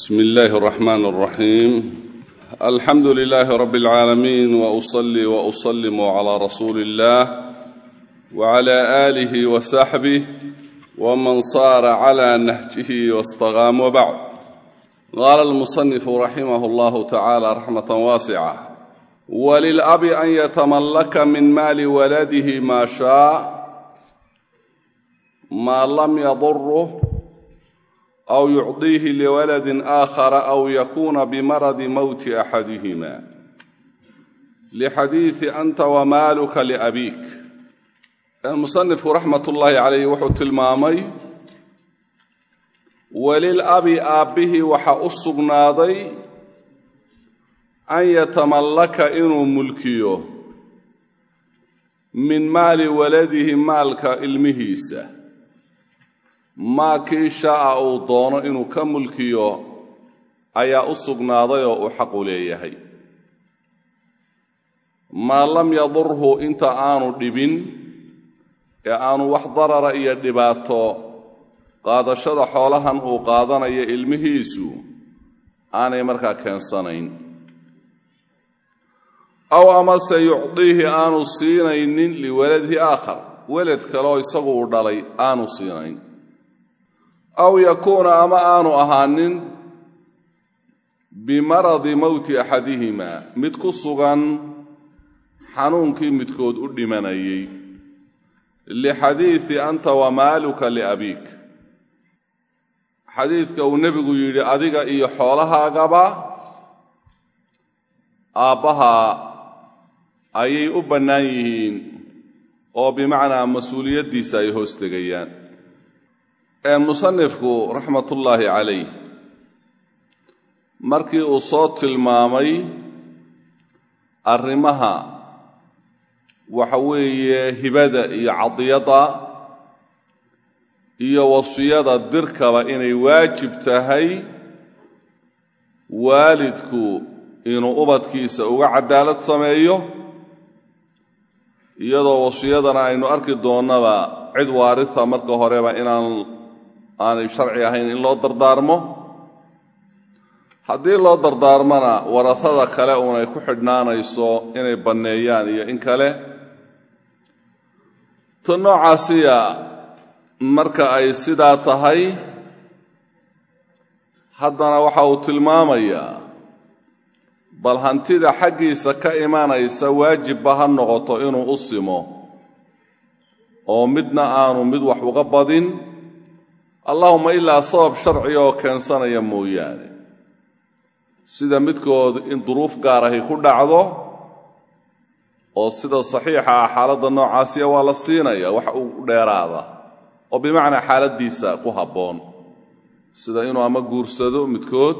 bsm اllahi الرحmn الرaxيim alxamdu لlh rb العaalamiin وأصlي وأsلm عlى rasuuli الlah وعlى آlih وsaxbih wman صار عlى nahjih واstaqاam وbعd qaala الmuصنif raximah اllah tacalى raxmaة waascة wlilأbi an ytamlka min maali waladih ma shaء ma lam ydurh aw yucdiihi liwaladin aakhara aw yakuuna bimaradi mowti axadihima lixadiidi anta wamaaluka liabiik musanifku raxmat ullaahi calayh wuxuu tilmaamay walil abi aabbihii waxa u sugnaaday an yatamallaka inuu mulkiyo min maali waladihi maalka ilmihiisa maa kii shaaa uu doono inuu ka mulkiyo ayaa u sugnaaday oo uu xaqu leeyahay. Maa lam yadurhu inta aanu dhibin ee aanu wax darara iyo dhibaato qaadashada xoolahan uu qaadanayo ilmihiisu aanay markaa keensanayn. Aw amase yucdiihi aanu siinaynin liwaladihi aakhar welad kaleoo isagu uu dhalay aanu siinayn aw yakuuna ama aanu ahaanin bimaradi mowti axadihimaa mid ku sugan xanuunkii midkood u dhimanayay lixadiidi anta wamaaluka liabiik xadiidka uu nebigu yidhi adiga iyo xoolahaagaba aabbaha ayay u bannaan yihiin oo bimacnaa mas'uuliyaddiisa ay hoos tegayaan musanifku raxmatullaahi calayh markii uu soo tilmaamay arrimaha waxa weeye hibada iyo cadiyada iyo wasiyada dirkaba inay waajib tahay waalidku inuu ubadkiisa uga cadaalad sameeyo iyadoo wasiyadana aynu arki doonnaba cid waarisa marka horeba inaan aanay sharci ahayn in loo dardaarmo. Haddii loo dardaarmona warasada kale uunay ku xidhnaanayso inay banneeyaan iyo in kale ta noocaasiya marka ay sidaa tahay haddana waxa uu tilmaamayaa bal hantida xaggiisa ka imanaysa waajibba ha noqoto inuu u simo oo midna aanu mid wax uga badin allahuma ilaa sabab sharci oo keensanaya mooyaane. Sida midkood in duruuf gaar ahi ku dhacdo oo sida saxiixa ah xaaladda noocaasiya waa la siinaya wax u dheeraada oo bimacnaa xaaladdiisa ku habboon. Sida inuu ama guursado midkood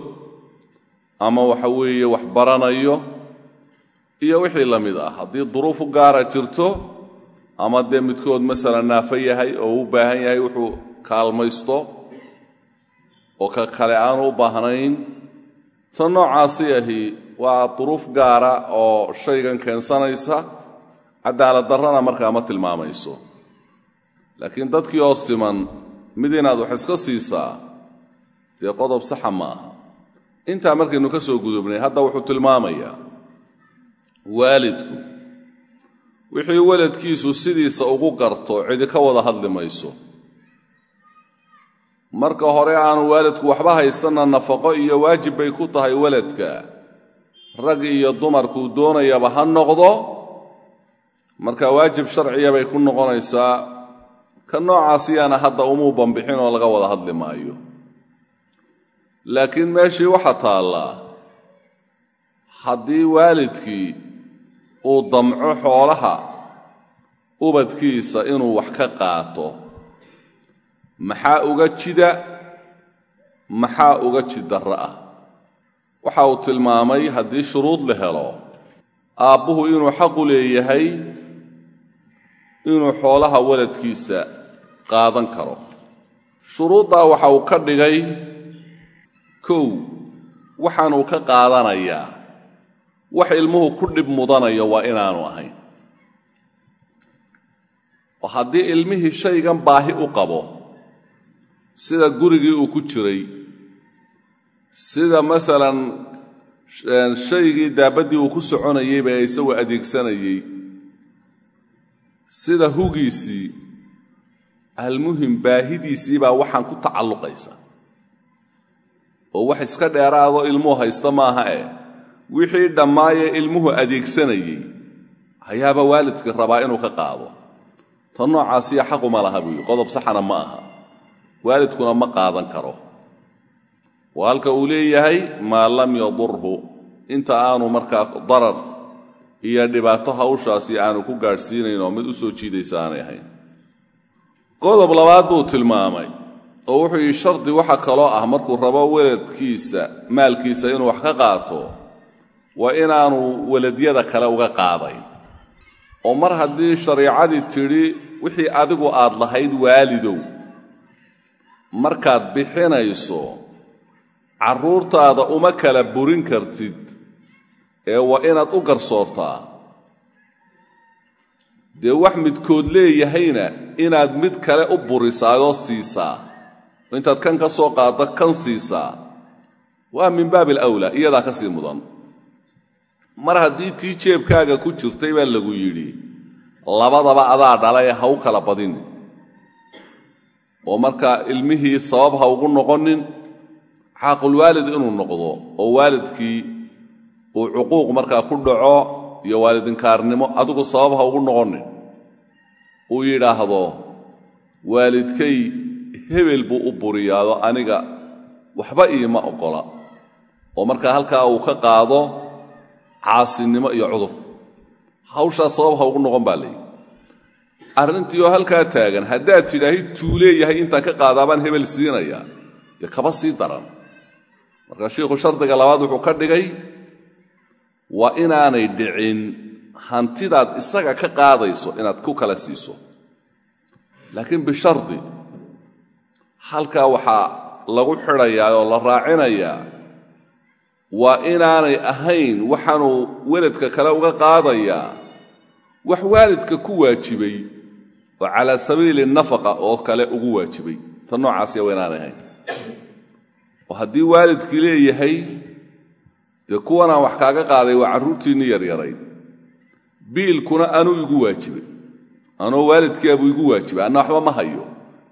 ama waxa weeye wax baranayo iyo wixii la mid ah. Haddii duruufu gaara jirto ama dee midkood masalan naafo yahay oo u baahan yahay wuxuu kaalmaysto oo ka kale aanu u baahnayn ta noocaasi ahi waa duruuf gaara oo shaygan keensanaysa cadaalad darrana markaa ma tilmaamayso. Laakiin dadkii oo siman mid inaad wax iska siisaa dee qodob saxa ma aha. Intaa markaynu ka soo gudubnay hadda wuxuu tilmaamayaa waalidku wixii weladkiisu sidiisa ugu garto cidi ka wada hadli mayso marka hore aanu waalidku waxba haysanna nafaqo iyo waajib bay ku tahay weladka rag iyo dumarkuu doonayaba ha noqdo. Marka waajib sharciya bay ku noqonaysaa. Ka noocaasiyana hadda umuu bambixin oo laga wada hadli maayo. Laakiin meeshii waxaa taallaa haddii waalidkii uu damco xoolaha ubadkiisa inuu wax ka qaato maxaa uga jida? Maxaa uga jiddarro ah? Waxa uu tilmaamay haddii shuruud la helo. Aabbuhu inuu xaqu leeyahay inuu xoolaha waladkiisa qaadan karo. Shuruuddaa waxa uu ka dhigay kow waxaanuu ka qaadanayaa. Wax ilmuhu ku dhib mudanayo waa inaanu ahayn. Oo haddii ilmihii shaygan baahi u qabo sida gurigii uu ku jiray sida masalan shaygii daabaddii uu ku soconayeyba ee isagoo adeegsanayey sida hugiisii almuhim baahidiisii baa waxaan ku tacalluqaysa oo wax iska dheeraadoo ilmuhu haysta maaha eh wixii dhammaayee ilmuhu adeegsanayey ayaaba waalidkii rabaa inuu ka qaado. Tan noocaasiya xaquma laha buuyi qodob saxana ma aha waalidkuna ma qaadan karo. Waa halka uu leeyahay maa lam yadurhu. Inta aanu markaa darar iyo dhibaato hawshaasi aanu ku gaadhsiinayn mid u soo jiidaysa aanay ahayn. Qodob labaad buu tilmaamay oo wuxuu yidhi shardi waxa kaloo ah markuu rabo weladkiisa maalkiisa inuu wax ka qaato waa inaanu weladyada kale uga qaadayn oo mar haddii shariicadii tidhi wixii adigu aad lahayd waalidow markaad bixinayso carruurtaada uma kala burin kartid ee waa inaad u garsoortaa. Dee wax midkood leeyahayna inaad mid kale u burisaayoo siisaa. Intaad kan ka soo qaaddo kan siisaa. Waa min baabi alawlaa iyadaa ka sii mudan. Mar haddii tii jeebkaaga ku jirtay baa lagu yidhi labadaba adaa dhalay ha u kala badin oo markaa ilmihii sabab ha ugu noqonin xaqulwaalid inuu noqdo oo waalidkii uu cuquuq markaa ku dhaco iyo waalidinkaarnimo adigu sabab ha ugu noqonin. Uu yidhaahdo waalidkay hebel buu u buriyaado aniga waxba iima oggola oo markaa halkaa uu ka qaado caasinimo iyo cudur. Hawshaas sabab ha ugu noqon baa layidhi arrintii oo halkaa taagan haddaad tidhaahid tuu leeyahay intaan ka qaadaabaan hebel siinayaa dee kaba sii daran. Markaa shiikhu shardiga labaad wuxuu ka dhigay waa inaanay dhicin hantidaad isaga ka qaadayso inaad ku kala siiso. Laakiin bishardi halkaa waxaa lagu xidhayaa oo la raacinayaa waa inaanay ahayn waxaanuu weladka kale uga qaadayaa wax waalidka ku waajibay oo calaa sabiili nafaqa oo kale ugu waajibay. Tan noocaasiya waa inaanay ahayn. Oo haddii waalidkii leeyahay dee kuwanaan wax kaaga qaaday waa carruurtiinni yaryarayd biilkuna anuu igu waajibay. Anoo waalidkiiabuu igu waajibay. Anna waxba ma hayo.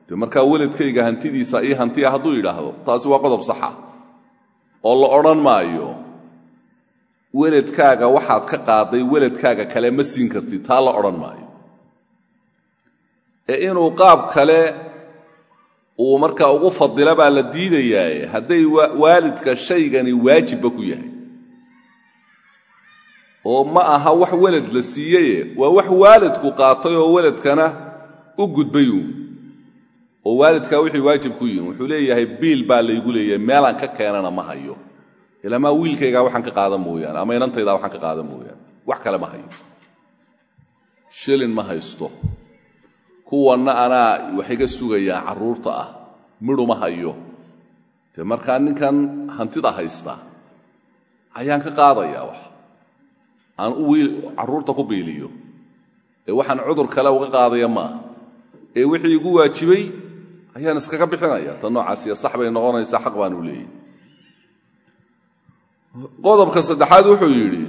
Dee markaa weladkayga hantidiisa io hantiya hadduu yidhaahdo taasi waa qodob saxa. Oo la odhan maayo weladkaaga waxaad ka qaaday weladkaaga kale ma siin kartid. Taa la odhan maayo ee inuu qaab kale uu markaa ugu fadila baa la diidayaaye hadday waalidka shaygani waajibba ku yahay. oo ma aha wax welad la siiyeye waa wax waalidku qaatay oo weladkana u gudbayuun oo waalidkaa wixii waajib ku yihiin wuxuu leeyahay biil baa laygu leeyahay meelaan ka keenana ma hayo. ilamaa wiilkaygaa waxaan ka qaadan mooyaane ama inantaydaa waxaan ka qaadan mooyaane. wax kale ma hayo. shilin ma haysto kuwanna anaa wax iga sugayaa carruurta ah midhu ma hayo. Dee markaa ninkan hantida haysta ayaan ka qaadayaa wax. Aan u wiil carruurta ku biiliyo. Ee waxaan cudur kale uga qaadaya maaha ee wixii igu waajibay ayaan iskaga bixinaya tan noocaasiya sax bay noqonaysaa xaq baanu leeyahy qodobka saddexaad wuxuu yidhi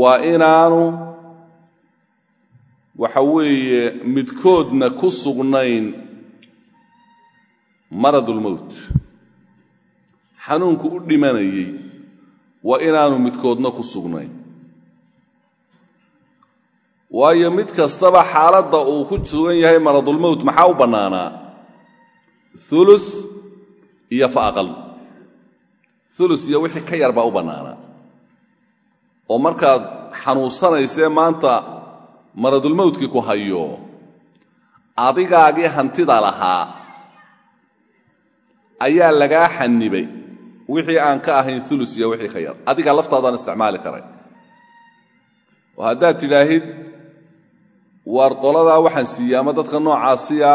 waa inaanu waxa weeye midkoodna ku sugnayn maradulmowt xanuunku u dhimanayey waa inaanu midkoodna ku sugnayn. Waayo mid kastaba xaaladda uu ku sugan yahay maradulmowt maxaa u bannaanaa? Ulus iyo fa aqal. Ulus iyo wixii ka yar baa u bannaanaa. Oo markaad xanuunsanaysee maanta maradulmowtkii ku hayo. Adigaagii hantida lahaa ayaa lagaa xanibay wixii aan ka ahayn ulus iyo wixii ka yar. Adigaa laftaadaan isticmaali karay. Oo haddaad tidhaahid waar qoladaa waxaan siiyey ama dadka noocaasiya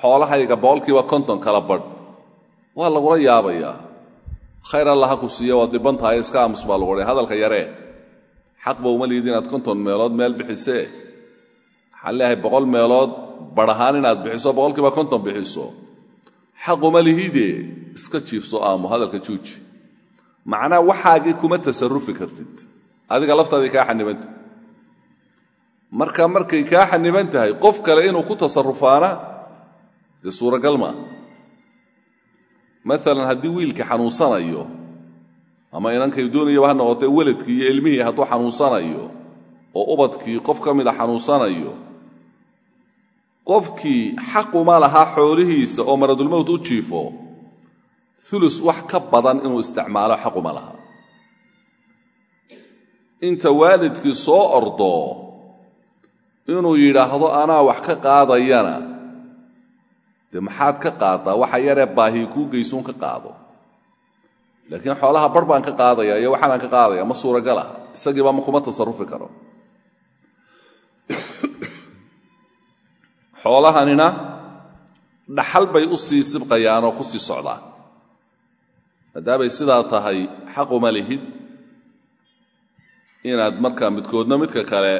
xoolahayga boqolkiiba konton kala badh. Waa lagula yaabayaa. Khayr alla ha ku siiya waad dhibban tahay iska aamus baa lagu odhay hadalka yaree xaqba uma liid inaad konton meelood meel bixisee waxaan leeyahay boqol meelood badh ahaan inaad bixiso boqolkiiba konton bixiso. Xaquma lihidee iska jiifso aamu hadalka juuji. Macnaa waxaagii kuma tasarufi kartid. Adiga laftaadii kaa xanibanta marka markay kaa xaniban tahay qof kale inuu ku tasarufaana dee suuragal maa maalan haddii wiilkii xanuunsanayo ama inankay doonayaba ha noqotee weladkii iyo ilmihii hadduu xanuunsanayo oo ubadkii qof ka mida xanuunsanayo qofkii xaquma lahaa xoolihiisa oo maradulmowt u jiifo ulus wax ka badan inuu isticmaalo xaquma laha inta waalidkii soo ordo inuu yidhaahdo anaa wax ka qaadayana. Dee maxaad ka qaadaa waxa yaree baahi kuu geysuun ka qaado. Laakiin xoolaha bar baan ka qaadaya iyo waxaanaan ka qaadaya ma suuragal ah isagiiba ma kuma tasarufi karo xoolahanina dhaxal bay u sii sibqayaanoo ku sii socdaan. Maadaamay sidaa tahay xaquma lihid. Inaad markaa midkoodna midka kale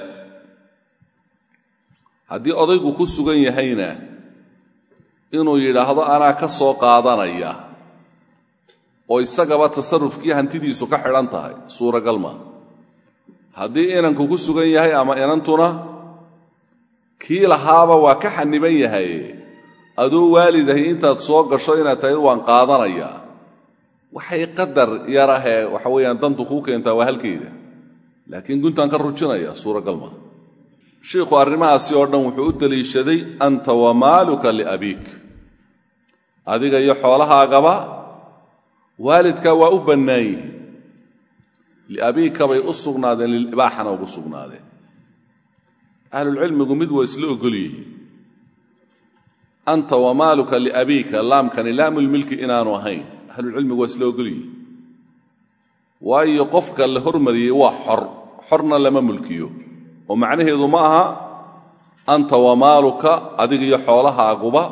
haddii odaygu ku sugan yahayna inuu yidhaahdo anaa ka soo qaadanaya oo isagaba tasarufkii hantidiisu ka xidhan tahay suuragal maa haddii inanku ku sugan yahay ama inantuna kii lahaaba waa ka xaniban yahay. Aduu waalidahay intaad soo gasho inaad tahay waan qaadanayaa waxay qadar yarahee waxa weeyaan dantu kuu keentaa waa halkeeda. Laakiin guntaan ka rujinaya suuragal maa shiikhu arrimahaasi oo dhan wuxuu u deliishaday anta wa maaluka liabiik adiga iyo xoolahaagaba waalidkaa waa u bannaan yihiin liabiika bay u sugnaadeen lilibaaxana ugu sugnaadeen ahlulcilmigu mid waa isla ogol yihiin anta wa maaluka liabiika laamkani laamulmilki inaanu ahayn. Ahlulcilmigu waa isla ogol yihiin waayo qofka la hormariyey waa xor. Xorna lama mulkiyo. Oo macnaheedu ma aha anta wa maaluka adiga iyo xoolahaaguba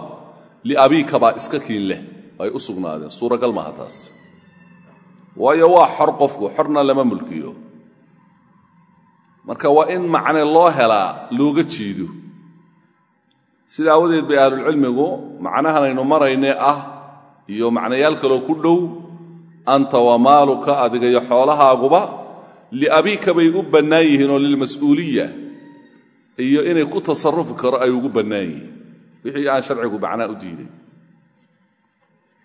liabiika baa iska kiin leh. Ay u sugnaadeen. Suuragal maaha taas. Waayo waa xor qofku xorna lama mulkiyo marka waa in macne loo helaa looga jiido sida aawadeed bay ahlulcilmigu macnahanaynu maraynee ah iyo macnayaal kaloo ku dhow anta wa maaluka adiga iyo xoolahaaguba liabiika bay u bannaan yihiin oo lilmas'uuliya iyo inay ku tasarufi karo ay ugu bannaan yihiin. Wixii aan sharcigu macnaa u diiday.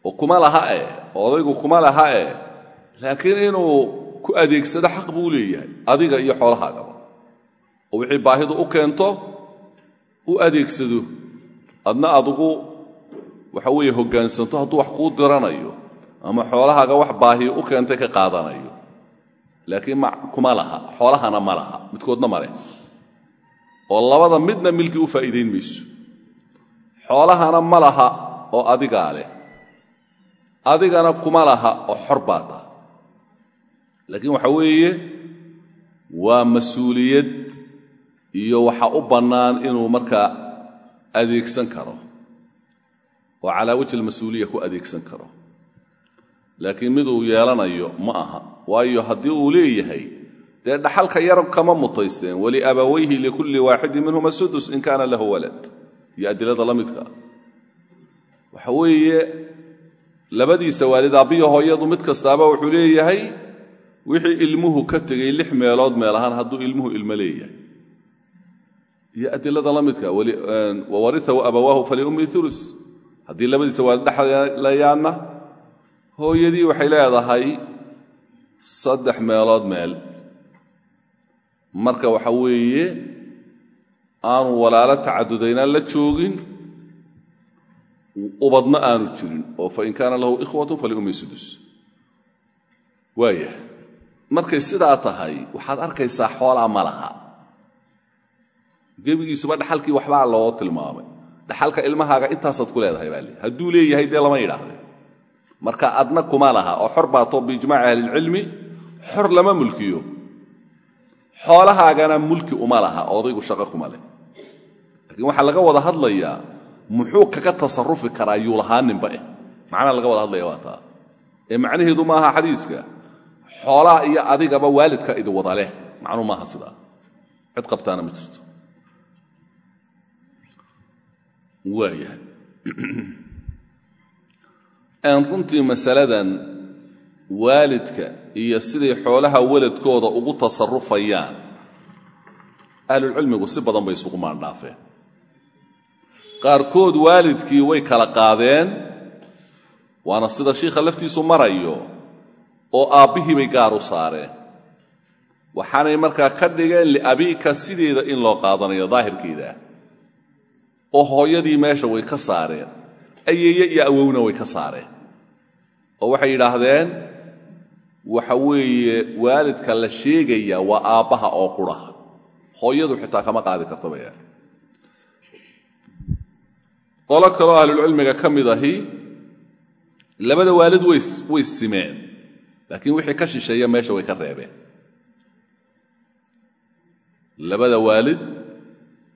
Oo kuma laha eh odaygu kuma laha eh laakiin inuu ku adeegsado xaq buu leeyahay adiga iyo xoolahaagaba oo wixii baahidu u keento u adeegsado. Adna adugu waxa weeye hoggaansanto hadduu wax kuu diranayo ama xoolahaaga wax baahiyo u keentay ka qaadanayo. Laakiin kuma laha. Xoolahana ma laha. Midkoodna ma leh. Oo labada midna milki u faa'iidayn mayso. Xoolahana ma laha oo adigaa leh. Adigana kuma laha oo xor baa tah laakiin waxa weeye waa mas'uuliyad iyo waxa u bannaan inuu markaa adeegsan karo. Oo calaa wajhi almas-uuliya ku adeegsan karo. Laakiin mid uu yeelanayo ma aha. Waayo haddii uu leeyahay dee dhaxalka yar kama mutaysteen. Waliabawayhi likulli waaxidin minhuma sudus in kaana lahu walad. Iyo adilada la midka. Waxa weeye labadiisa waalid aabbiyo hooyadu mid kastaaba wuxuu leeyahay wixii ilmuhu ka tegey lix meelood meel ahaan hadduu ilmuhu ilmo leeyahay iyo adilada la midka wawariahu abawaahu faliummi ulus haddii labadiisa waalid dhexlayaanna hooyadii waxay leedahay saddex meelood meel. Marka waxa weeye aanu walaalo tacadudaynaan la joogin ubadna aanu jirin oo fain kaana lahu ikhwatu faliummi sudus waaya markay sidaa tahay waxaad arkaysaa xoolaa ma laha gebigiisuba dhaxalkii waxbaa loo tilmaamay. Dhaxalka ilmahaaga intaasaad ku leedahay baa lii hadduu leeyahay dee lama yidhaahde marka adna kuma laha oo xor baato biijmaaci ahlilcilmi xor lama mulkiyo. Xoolahaagana mulki uma laha odaygu shaqo kuma leh. Laakiin waxaa laga wada hadlayaa muxuu kaga tasarufi karaa yuu eh. Macnaa laga wada hadlaya waa taa. Ee macnaheedu maaha xadiiska xoolaha iyo adigaba waalidka idi wada leh. Macnuu maaha sidaa. Cid qabtaana ma jirto waayahay runtii masaladan waalidka iyo siday xoolaha weladkooda ugu tasarufayaan ahlulcilmigu si badan bay isugu maandhaafeen. Qaarkood waalidkii way kala qaadeen waana sida shiikha laftiisu marayo oo aabbihii bay gaar u saareen. Waxaanay markaa ka dhigeen liabiika sideeda in loo qaadanayo daahirkeeda oo hooyadii meesha way ka saareen ayeeye iyo awowna way ka saareen. Oo waxay yidhaahdeen waxa weeye waalidka la sheegaya waa aabbaha oo qura hooyadu xitaa kama qaadi karta baya qolo kaloo ahlulcilmiga ka mid ahi labada waalid way simeen laakiin wixii ka shisheeya meesha way ka reebeen. Labada waalid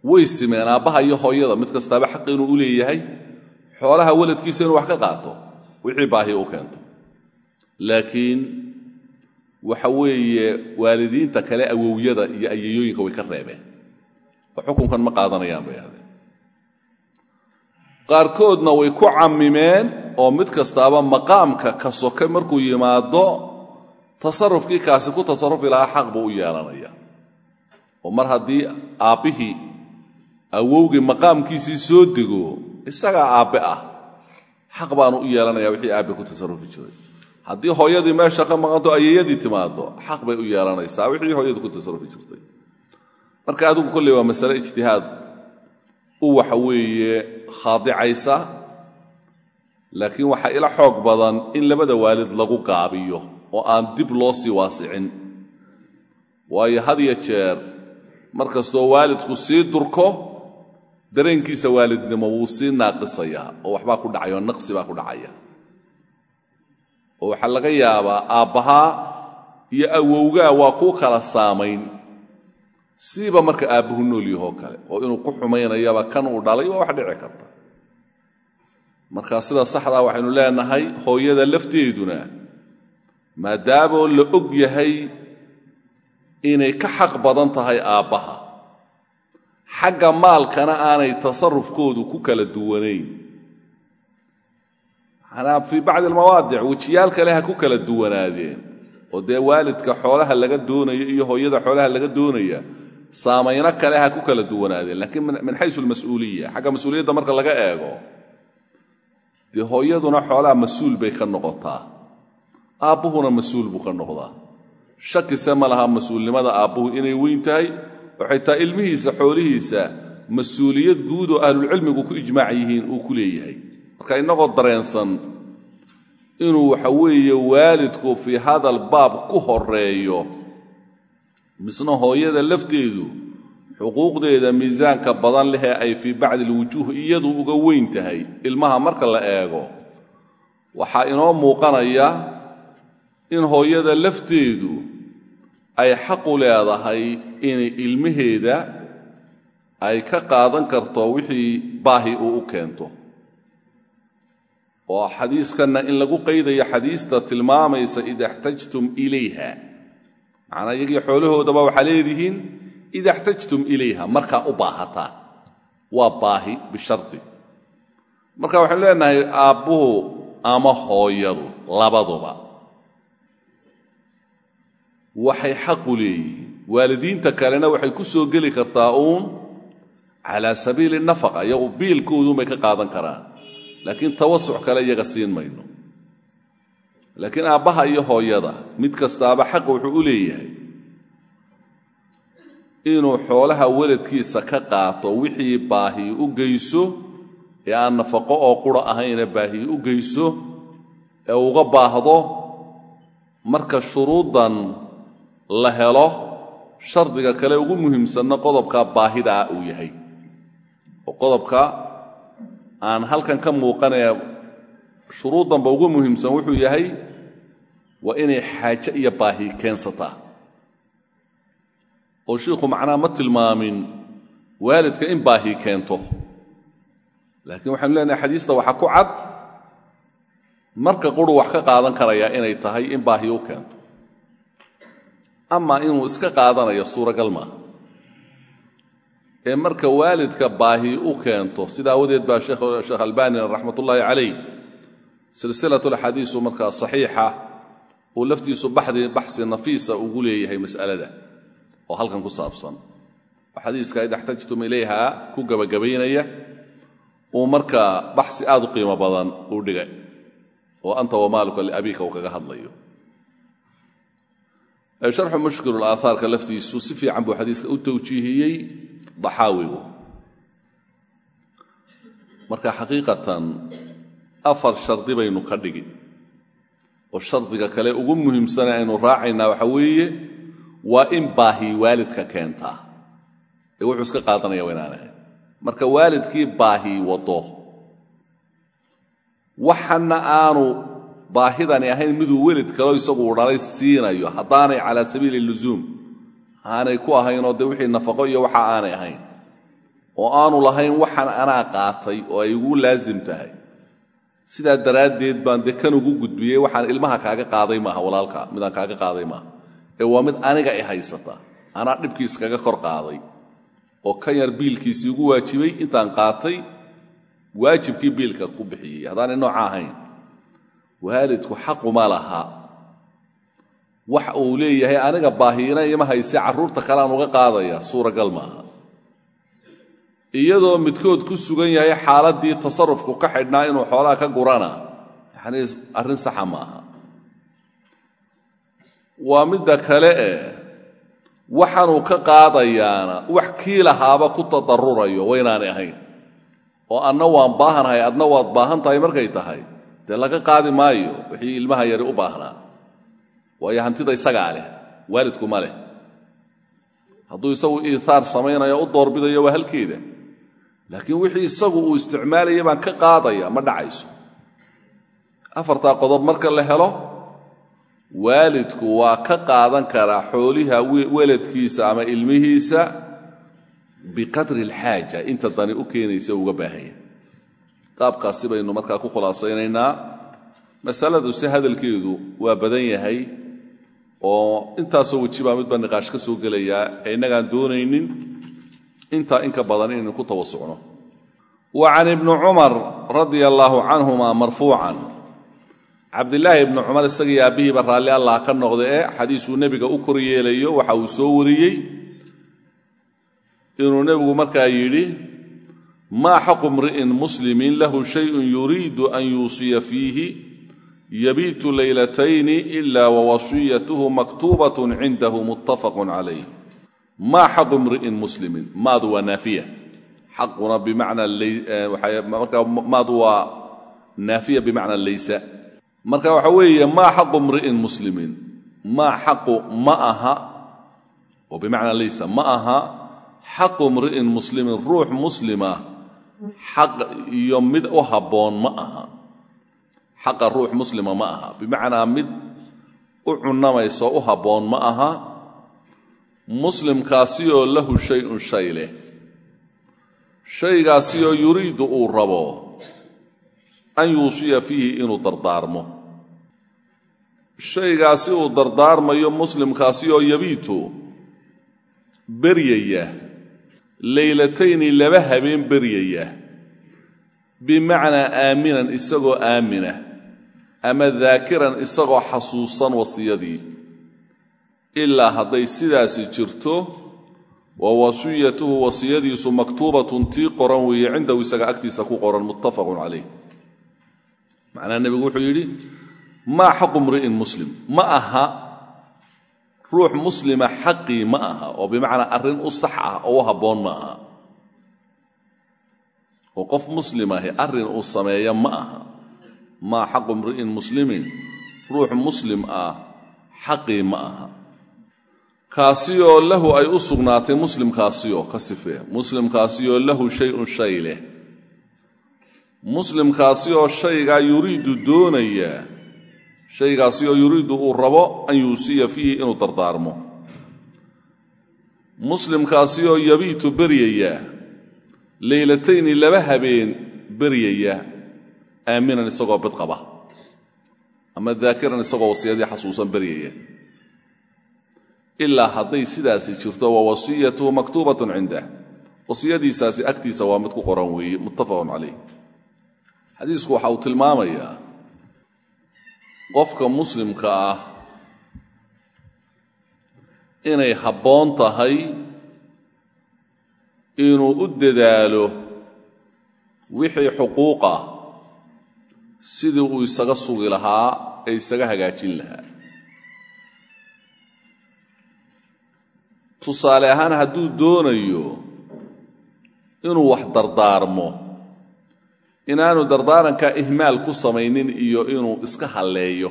way simeen aabbaha iyo hooyada. Mid kastaaba xaqi inuu u leeyahay xoolaha waladkiisa inuu wax ka qaato wixii baahi u keento. Laakiin waxa weeye waalidiinta kale awowyada iyo ayayooyinka way ka reebeen. Oo xukunkan ma qaadanayaan bay ahdeen qaarkoodna way ku cammimeen oo mid kastaaba maqaamka ka soke markuu yimaado tasarufkii kaasi ku tasarufi lahaa xaq buu u yeelanaya. Oo mar haddii aabbihii awowgii maqaamkiisii soo dego isagaa aabbe ah. Xaq baanu u yeelanaya wixii aabbe ku tasarufi jiray. Haddii hooyadii meesha ka maqanto ayeeyadii timaado xaq bay u yeelanaysaa wixii hooyadu ku tasarufi jirtay. Marka adigu kolley waa masale ijtihaad. U waxa weeye khaadicaysa laakiin waxaa ila xoog badan in labada waalid lagu gaabiyo oo aan dib loo sii waasicin. Waayo had iyo jeer mar kastoo waalidku sii durko dareenkiisa waalidnimo wuu sii naaqisayaa oo waxbaa ku dhacaya oo naqsi baa ku dhacaya. oo waxaa laga yaabaa aabbahaa iyo awowgaa waa kuu kala saamayn. siiba marka aabbuhu nool yahoo kale oo inuu ku xumaynayaba kan uu dhalay waa wax dhici karta. marka sida saxdaa waxaynu leenahay hooyada lafteeduna maadaamoo la og yahay inay ka xaq badan tahay aabbaha xagga maalkana aanay tasarufkoodu ku kala duwanayn. Manaa fii bacdi almawaadic wejiyaal kale ha ku kala duwanaadeen. Oo dee waalidka xoolaha laga doonaya iyo hooyada xoolaha laga doonaya saamayno kale ha ku kala duwanaadeen. Laakiin min xaysu almas-uuliya xagga mas'uuliyadda marka laga eego dee hooyaduna xoolaha mas'uul bay ka noqotaa. Aabbuhuna mas'uul buu ka noqdaa. Shakise ma laha mas'uulnimada aabbuhu inay weyn tahay oo xitaa ilmihiisa xoolihiisa mas'uuliyad guud oo ahlulcilmigu ku ijmaac yihiin uu ku leeyahay. Marka innagoo dareensan inuu waxa weeye waalidku fii hadal baab ku horeeyo misna hooyada lafteedu xuquuqdeeda miisaanka badan lehee ay fii bacdi alwujuuh iyadu uga weyn tahay ilmaha marka la eego waxaa inoo muuqanaya in hooyada lafteedu ay xaqu leedahay inay ilmaheeda ay ka qaadan karto wixii baahi uu u keento. Oo xadiiskanna in lagu qaydayo xadiista tilmaamaysa ida اxtajtum ilayha. Macnaa iyagii xoolahoodaba waxaa leedihiin ida اxtajtum ilayha markaa u baahataan waa baahi bishardi marka waxaynu leenahay aabbuhu ama hooyadu labaduba waxay xaqu leeyihiin. Waalidiinta kalena waxay ku soo geli kartaa uun calaa sabiili nafaqa iyagu biilkooduunbay ka qaadan karaan. Laakiin tawasuc kale iyaga siin mayno. Laakiin aabbaha iyo hooyada mid kastaaba xaqa wuxuu u leeyahay inuu xoolaha weladkiisa ka qaato wixii baahi u geyso ee aan nafaqo oo qura ahayna baahi u geyso ee uga baahdo marka shuruuddan la helo shardiga kale ugu muhiimsanna qodobka baahidaa uu yahay. Oo qodobka aan halkan ka muuqanaya shuruuddanba ugu muhiimsan wuxuu yahay waa inay xaaje iyo baahi keensataa. Oo shiikhu macnaha ma tilmaamin waalidka in baahi keento. Laakiin waxaanu leenahay xadiista waxaa ku cad. Marka quru wax ka qaadan karayaa inay tahay in baahi u keento amaa inuu iska qaadanayo suuragal maaha ee marka waalidka baahi u keento sida awadeed baa sheekh albaanina raxmatullaahi calayh silsilatulaxaadiisu markaa saxiixa uu laftiisu baxsi nafiisa ugu leeyahay mas'alada oo halkan ku saabsan. Oo xadiiska id axtajtum ilayha ku gebagabaynaya uu markaa baxsi aad u qiimo badan uu dhigay oo anta wamaaluka liabiika uu kaga hadlayo sharxu mushkil aaahaarka laftiisu si fiican buu xadiiska u tawjiihiyey daxaawigu. Marka xaqiiqatan afar shardi baynu ka dhigi. Oo shardiga kale ugu muhiimsane aynu raacaynaa waxa weeye waa in baahi waalidka keentaa ee wuxuu iska qaadanaya waynaanahay marka waalidkii baahi wado waxana aanu baahidani ahayn miduu welid kaleo isagu u dhalay siinayo haddaanay calaa sabiili lusuum aanay ku ahaynoo dee wixii nafaqo iyo waxa aanay ahayn oo aanu lahayn waxaan anaa qaatay oo ay ugu laasim tahay. Sidaa daraaddeed baan dee kan ugu gudbiyey waxaan ilmaha kaaga qaaday maaha walaalka midaan kaaga qaaday maaha ee waa mid aniga i haysata anaa dhibkiis kaga kor qaaday oo kan yar biilkiisii ugu waajibay intaan qaatay waajibkii biilka ku bixiyey haddaanay nooca ahayn waalidku xaquma laha. Wax uu leeyahay aniga baahiina ima hayse carruurta kaleaan uga qaadaya suuragal maaha iyadoo midkood ku sugan yahay xaaladdii tasarufku ka xidhnaa inuu xoolaha ka gurana yacnii arrin saxa maaha waa midda kale eh waxaanuu ka qaadayaana wax kii lahaaba ku tadarurayo waynaanay ahayn. Oo anna waan baahanahay adna waad baahan tahay markay tahay dee laga qaadi maayo wixii ilmaha yari u baahnaa. Waayo hantida isagaa leh waalidku ma leh. Hadduu isagu iihaar samaynayo u doorbidayo waa halkeeda laakiin wixii isagu uu isticmaalaya baan ka qaadaya ma dhacayso. Afartaa qodob marka la helo waalidku waa ka qaadan karaa xooliha weladkiisa ama ilmihiisa biqadri alxaaja inta dani u keenaysa uga baahanya qaabkaasi baynu markaa ku khulaasaynaynaa masaladu se hadalkeedu waa badan yahay oo intaasoo wejibaa midba niqaash ka soo gelayaa ee innagaan doonaynin intaa inka badan inaynu ku tawasucno wa can ibni cumar radia allaahu canhuma marfuucan. Cabdilaahi ibni cumar isagii aabbihiiba raalli allah ka noqda ee xadiisuu nebiga u kor yeelayo waxa uu soo wariyey. Inuu nebigu markaa yidhi maa xaqu mri'in muslimin lahu shayun yuriidu an yuusiya fiihi yabiitu laylatayni ila wawasiyatuhu maktuubat cindahu muttafaqun calayh maa xaqu mri'in muslimin maadu waa naafiya. Xaquna bimacnaa maadu waa naafiya bimacnaa laysa. Marka waxa weeye maa xaqu mri'in muslimin maa xaqu ma aha. Oo bimacnaa laysa ma aha. Xaqu mri'in muslimin ruux muslima xaq iyo mid u habboon ma aha. Xaqa ruux muslima ma aha. Bimacnaa mid u cunamayso u habboon ma aha. Muslimkaasi oo lahu shay-un shay leh. Shaygaasi oo yuriidu uu rabo an yuusiya fiihi inuu dardaarmo. Shaygaasi uu dardaarmayo muslimkaasi oo yabiitu beryaya laylatayni laba habeen beryaya. Bimacnaa aaminan isagoo aamina ama daakiran isagoo xasuusan wasiyadii. Ilaa hadday sidaasi jirto wa wasiyatuhu wasiyadiisu maktuubatun tii qoran weeye cindahu isaga agtiisa ku qoran muttafaqun calayh. Macnaha nebigu wuxuu yidhi maa xaqu mri'in muslim. Ma aha ruux muslima xaqii ma aha oo bimacnaa arrin u sax ah oo u habboon ma aha. Oo qof muslimahi arrin uu sameeya ma aha. Maa xaqu mri'in muslimin. Ruux muslim ah xaqii ma aha. Kaasi oo lahu ay u sugnaatay muslimkaasi oo ka sifee muslimkaasi oo lahu shay-un shay leh. Muslimkaasi oo shaygaa yuriidu doonaya. Shaygaasi oo yuriidu uu rabo an yuusiya fiihi inuu dardaarmo muslimkaasi oo yabiitu beryaya leylatayni laba habeen beryaya aaminan isagoo bid qaba. Ama daakiran isagoo wasiyadii xasuusan beryaya ilaa hadday sidaasi jirto wa wasiyatuhu maktuubatun cindah wasiyadiisaasi agtiisa waa mid ku qoran weeye. Muttafaqun calayh. Xadiisku waxa uu tilmaamayaa qofka muslimka ah inay habboon tahay inuu u dadaalo wixii xuquuqa sidii uu isaga sugi lahaa ee isaga hagaajin lahaa. Tusaale ahaan hadduu doonayo inuu wax dardaarmo inaanu dardaarankaa ihmaal ku samaynin iyo inuu iska halleeyo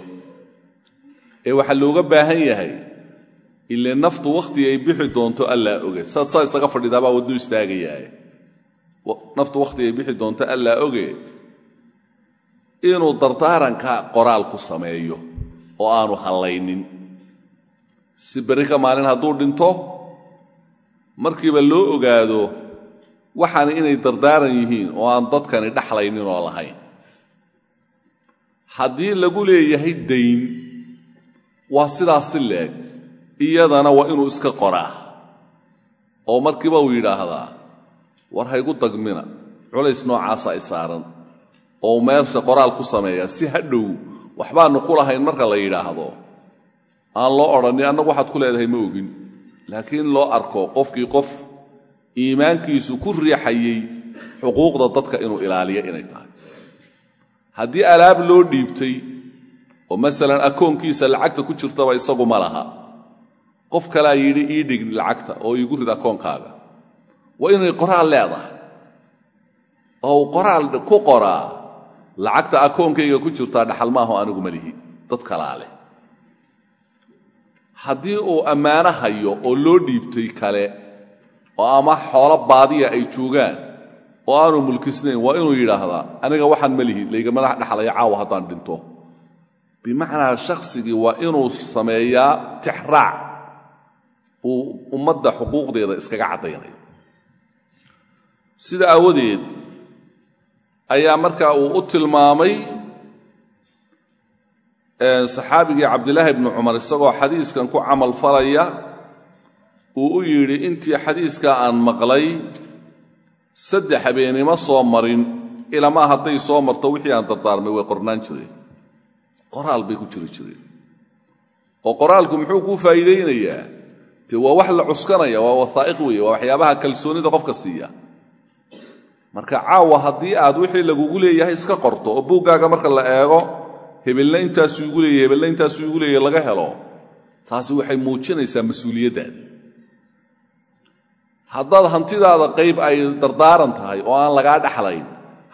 ee waxaa looga baahan yahay ile naftu wakhti ay bixi doonto allaa oge. Saad saa isaga fadhidaabaa wadnu istaagayahay naftu wakhti ay bixi doonto allaa oge. Inuu dardaaranka qoraal ku sameeyo oo aanu hallaynin. Si berri ka maalin hadduu dhinto markiiba loo ogaado waxaana inay dardaaran yihiin oo aan dadkani dhaxlaynin oo lahayn. Haddii lagu leeyahay dayn waa sidaas si leeg iyadana waa inuu iska qoraa. Oo markiiba uu yidhaahdaa war haygu dagmina culays noocaasa ay saaran. Oo meelsha qoraal ku sameeya si hadhow waxbaanu ku marka la yidhaahdo. Aan loo odhanin annagu waxaad ku leedahay ma ogin. Laakiin loo arko qofkii qof iimaankiisu ku riixayey xuquuqda dadka inuu ilaaliyo inay tahay. Haddii alaab loo dhiibtay oo masalan akoonkiisa lacagta ku jirtaba isagu ma laha qof kalaa yidhi ii dhig lacagta oo iigu rid akoonkaaga waa inay qoraal leedahay. Oo uu qoraal ku qoraa lacagta akoonkayga ku jirtaa dhaxal maaho anigu ma lihi. Dad kalaa leh. Haddii uu ammaano hayo oo loo dhiibtay kale oo ama xoolo baadiya ay joogaan oo aanu mulkisnayn waa inuu yidhaahdaa aniga waxaan ma lihi laygamana dhaxlaya caawa haddaan dhinto. Bimacnaa shakhsigii waa inuu sameeyaa tixraac uu ummadda xuquuqdeeda iskaga caddaynayo sida aawadeed ayaa markaa uu u tilmaamay saxaabigii cabdilaahi bnu cumar isagoo xadiiskan ku camal falaya uu u yidhi intii xadiiskaa aan maqlay saddex habeenimo soo marin ilamaa hadday soo marto wixii aan dardaarmay way qornaan jireen. Qoraal bay ku jiri jireen. Oo qoraalku muxuu kuu faa'iidaynayaa waa wax la cuskanaya waa wasaa'iq weeye waa waxyaabaha kalsoonida qofka siiya. Marka caawa haddii aad wixii lagugu leeyahay iska qorto oo buuggaaga marka la eego hebelna intaasuu igu leeyahy hebelna leeyahy laga helo taasi waxay muujinaysaa mas'uuliyaddaada haddaad hantidaada qayb ay dardaaran tahay oo aan lagaa dhaxlayn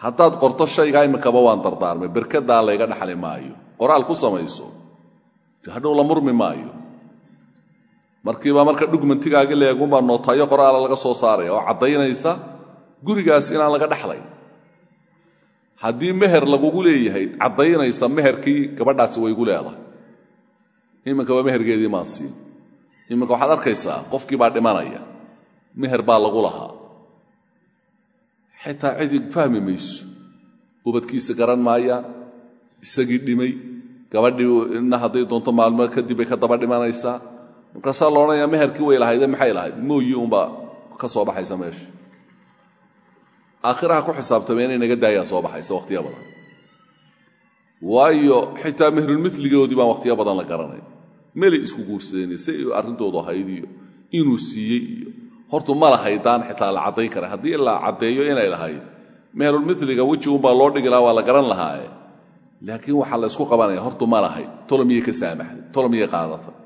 haddaad qorto shaygaa imikaba waan dardaarmay berkadaa layga dhaxli maayo qoraal ku samayso hadhow la murmi maayo markiiba marka dhugmantigaaga leegunbaa nootayo qoraala laga soo saaraya oo caddaynaysa gurigaas inaan laga dhaxlayn haddii meher lagugu leeyahay caddaynaysa meherkii gabadhaasi waygu leedahay. Iminkaba mehergeedii maan siin. Iminka waxaad arkaysaa qofkii baa dhimanaya. Meher baa lagu lahaa. Xitaa cidi fahmi mayso. Ubadkiisa garan maayaan isagii dhimay. Gabadhii inna hadday doonto maalmo kadib bay ka daba dhimanaysaa markaasaa loodhanayaa meherkii way lahayde maxay lahayd? Mooyi unbaa ka soo baxaysa meesha aakhiraha ku xisaabtamee inay naga daayaan soo baxaysa wakhtiya badan. Waayo xitaa mehrulmiligoodii baan wakhtiyo badan la garanay. Melay isku guursadeen si arrintoodu ahayd iyo inuu siiyey iyo hortu ma lahaydaan xitaa la caddayn kara haddii la caddeeyo inay lahayd meherulmiliga weji unbaa loo dhigi lahaa waa la garan lahaaye. Laakiin waxaa la ysku qabanaya hortu ma lahayd. Tolo ka saamaxday? Tolo miyay qaadatay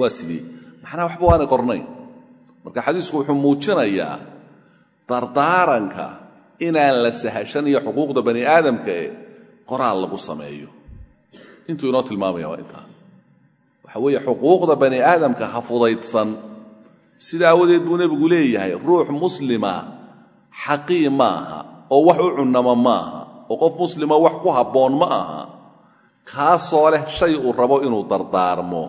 waa sidee maxnaa waxba waanay qornayn. Marka xadiisku wuxuu muujinayaa dardaaranka inaan la sahashan iyo xuquuqda bani aadamka ee qoraal lagu sameeyo. Intuu inoo tilmaamaya waa intaa. Waxa weeye xuquuqda bani aadamka ha fudaydsan. Sida aawadeed buu nebigu leeyahay ruux muslima xaqii maaha oo wax u cunnama maaha oo qof muslima wax ku habboon ma aha. Kaasoo leh shay uu rabo inuu dardaarmo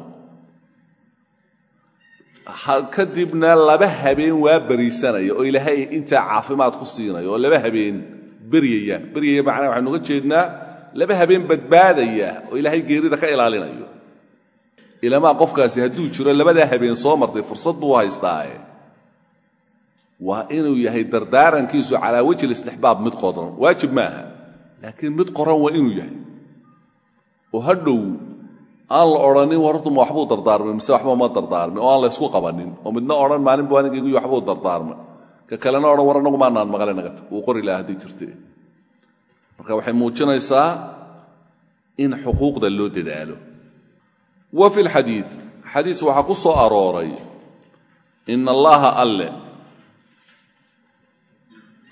kadibna laba habeen waa beriisanaya oo ilaahay intaa caafimaad ku siinaya oo laba habeen beryaya. Beryaya macnaa waxaynu uga jeednaa laba habeen badbaadaya oo ilaahay geerida ka ilaalinayo. Ilamaa qofkaasi hadduu jiro labadaa habeen soo martay fursad buu haystaae waa inuu yahay dardaarankiisu calaa wejhi listixbaab mid qoran waajib maaha laakiin mid qoran waa inuu yahay. Oo hadhow aan la odhanin wartuma waxbuu dardaarmay mise waxba ma dardaarmay oo aan la ysku qabanin oo midna odhan maalinba anigayguy waxbuu dardaarmay. Ka kalena odhan war annagu maanaan maqle nagata wuu qori laha hadday jirte marka waxay muujinaysaa in xuquuqda loo dadaalo. Wa fi lxadiid xadiis waxaa ku soo arooray ina allaha alle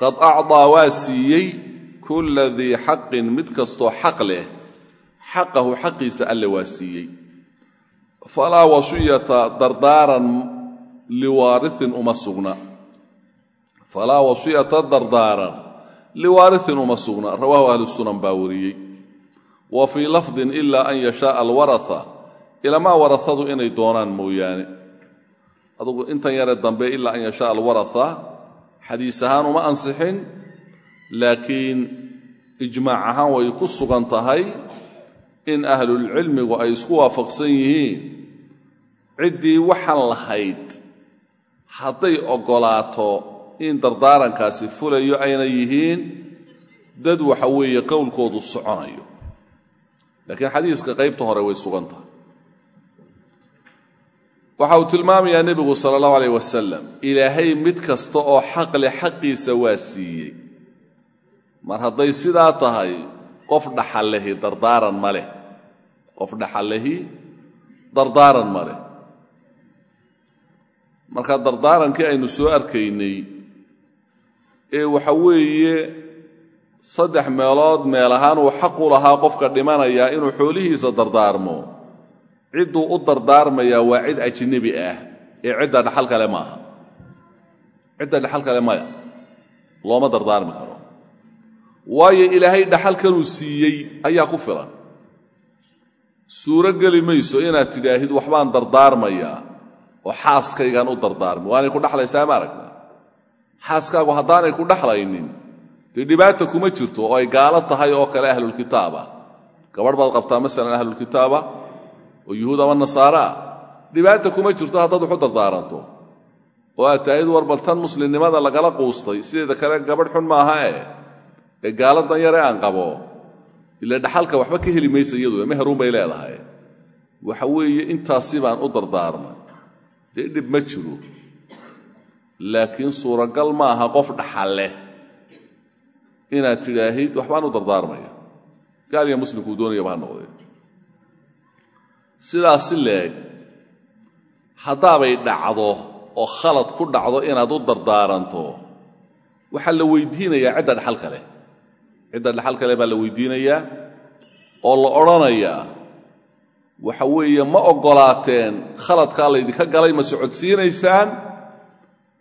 qad acdaa waa siiyey kulla dii xaqin mid kastoo xaq leh xaqahu xaqiisa alle waa siiyey. Falaa wasiyata dardaaran liwaariin uma sugna. Falaa wasiyata dardaaran liwaariin uma sugna. Rawaahu ahlu sunan baa wariyey. Wa fii lafdin ilaa an yashaaa alwaraa ilamaa warasadu inay doonaan mooyaane. Adugu intan yare dambe ilaa an yashaaa alwaraa xadiis ahaan uma ansixin laakiin ijmaac ahaan way ku sugan tahay in ahlulcilmigu ay isku waafaqsan yihiin. Ciddii waxaan lahayd hadday oggolaato in dardaarankaasi fulayo ayna yihiin dad waxa weeye qowlkoodu soconayo. Laakiin xadiiska qaybta hore way sugan tahay. Waxa uu tilmaamayaa nebigu sala allahu alayh wasalam ilaahay mid kasta oo xaq leh xaqiisa waa siiyey. Mar hadday sidaa tahay qof dhaxallehi dardaaran ma leh qof dhaxallehi dardaaran ma leh. Marka dardaarankii aynu soo arkaynay ee waxa weeye saddex meelood meel ahaan uu xaq u lahaa qofka dhimanayaa inuu xoolihiisa dardaarmo. Cidduu u dardaarmayaa waa cid ajnebi ah ee cidda dhaxal kale maaha cidda dhaxal kale maya looma dardaarmi karo. Waayo ilaahay dhaxalkanuu siiyey ayaa ku filan suuro geli mayso inaad tidhaahid waxbaan dardaarmayaa oo xaaskaygaan u dardaarmay waanay ku dhaxlaysaa ma aragta? Xaaskaagu haddaanay ku dhaxlaynin dee dhibaata kuma jirto oo ay gaalo tahay oo kale ahlulkitaaba gabadh baad qabtaa masalan ahlulkitaaba oo yuhuud ama nasaare ah dhibaata kuma jirto haddaad waxu dardaaranto oo aad tahayd war bal tan muslimnimada lagala quustay sideeda kale gabadh xun maaha eh? Ee gaaladan yare aan qabo ila dhaxalka waxba ka heli maysa iyadu meherun bay leedahay. Waxa weeye intaasi baan u dardaarmay. Dee dhib ma jiro. Laakiin suuragal ma aha qof dhaxal leh inaad tidhaahid waxbaan u dardaarmaya. Gaal iyo muslimkuu doonayaba ha noqdee sidaasi leeg haddaabay dhacdo oo khalad ku dhacdo inaad u dardaaranto waxaa la weydiinayaa cidda dhaxalka leh cidda dhaxalka leh baa la weydiinayaa oo la odhanayaa waxa weeye ma oggolaateen khaladkaa laydinka galay ma socodsiinaysaan?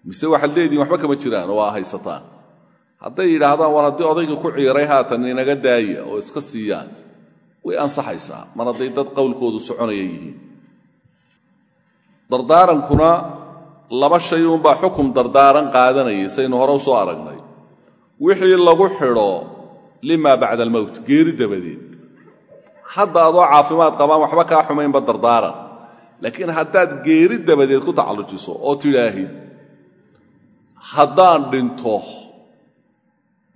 Mise waxaad leedihin waxba kama jiraan? Oo aa haysataan. Hadday yidhaahdaan war haddii odaygii ku ciiray haatan inaga daaya oo iska siiyaan. Way ansaxaysaa mar hadday dad qowlkoodu soconaya yihiin. Dardaarankuna laba shay uunbaa xukum dardaaran qaadanayay saynu hore u soo aragnay. Wixii lagu xidho limaa bacda almowt geeri dabadeed. Hadda adoo caafimaad qabaan waxba kaa xumaynba dardaaran laakiin haddaad geeri dabadeed ku tacallujiso oo tidhaahid haddaan dhinto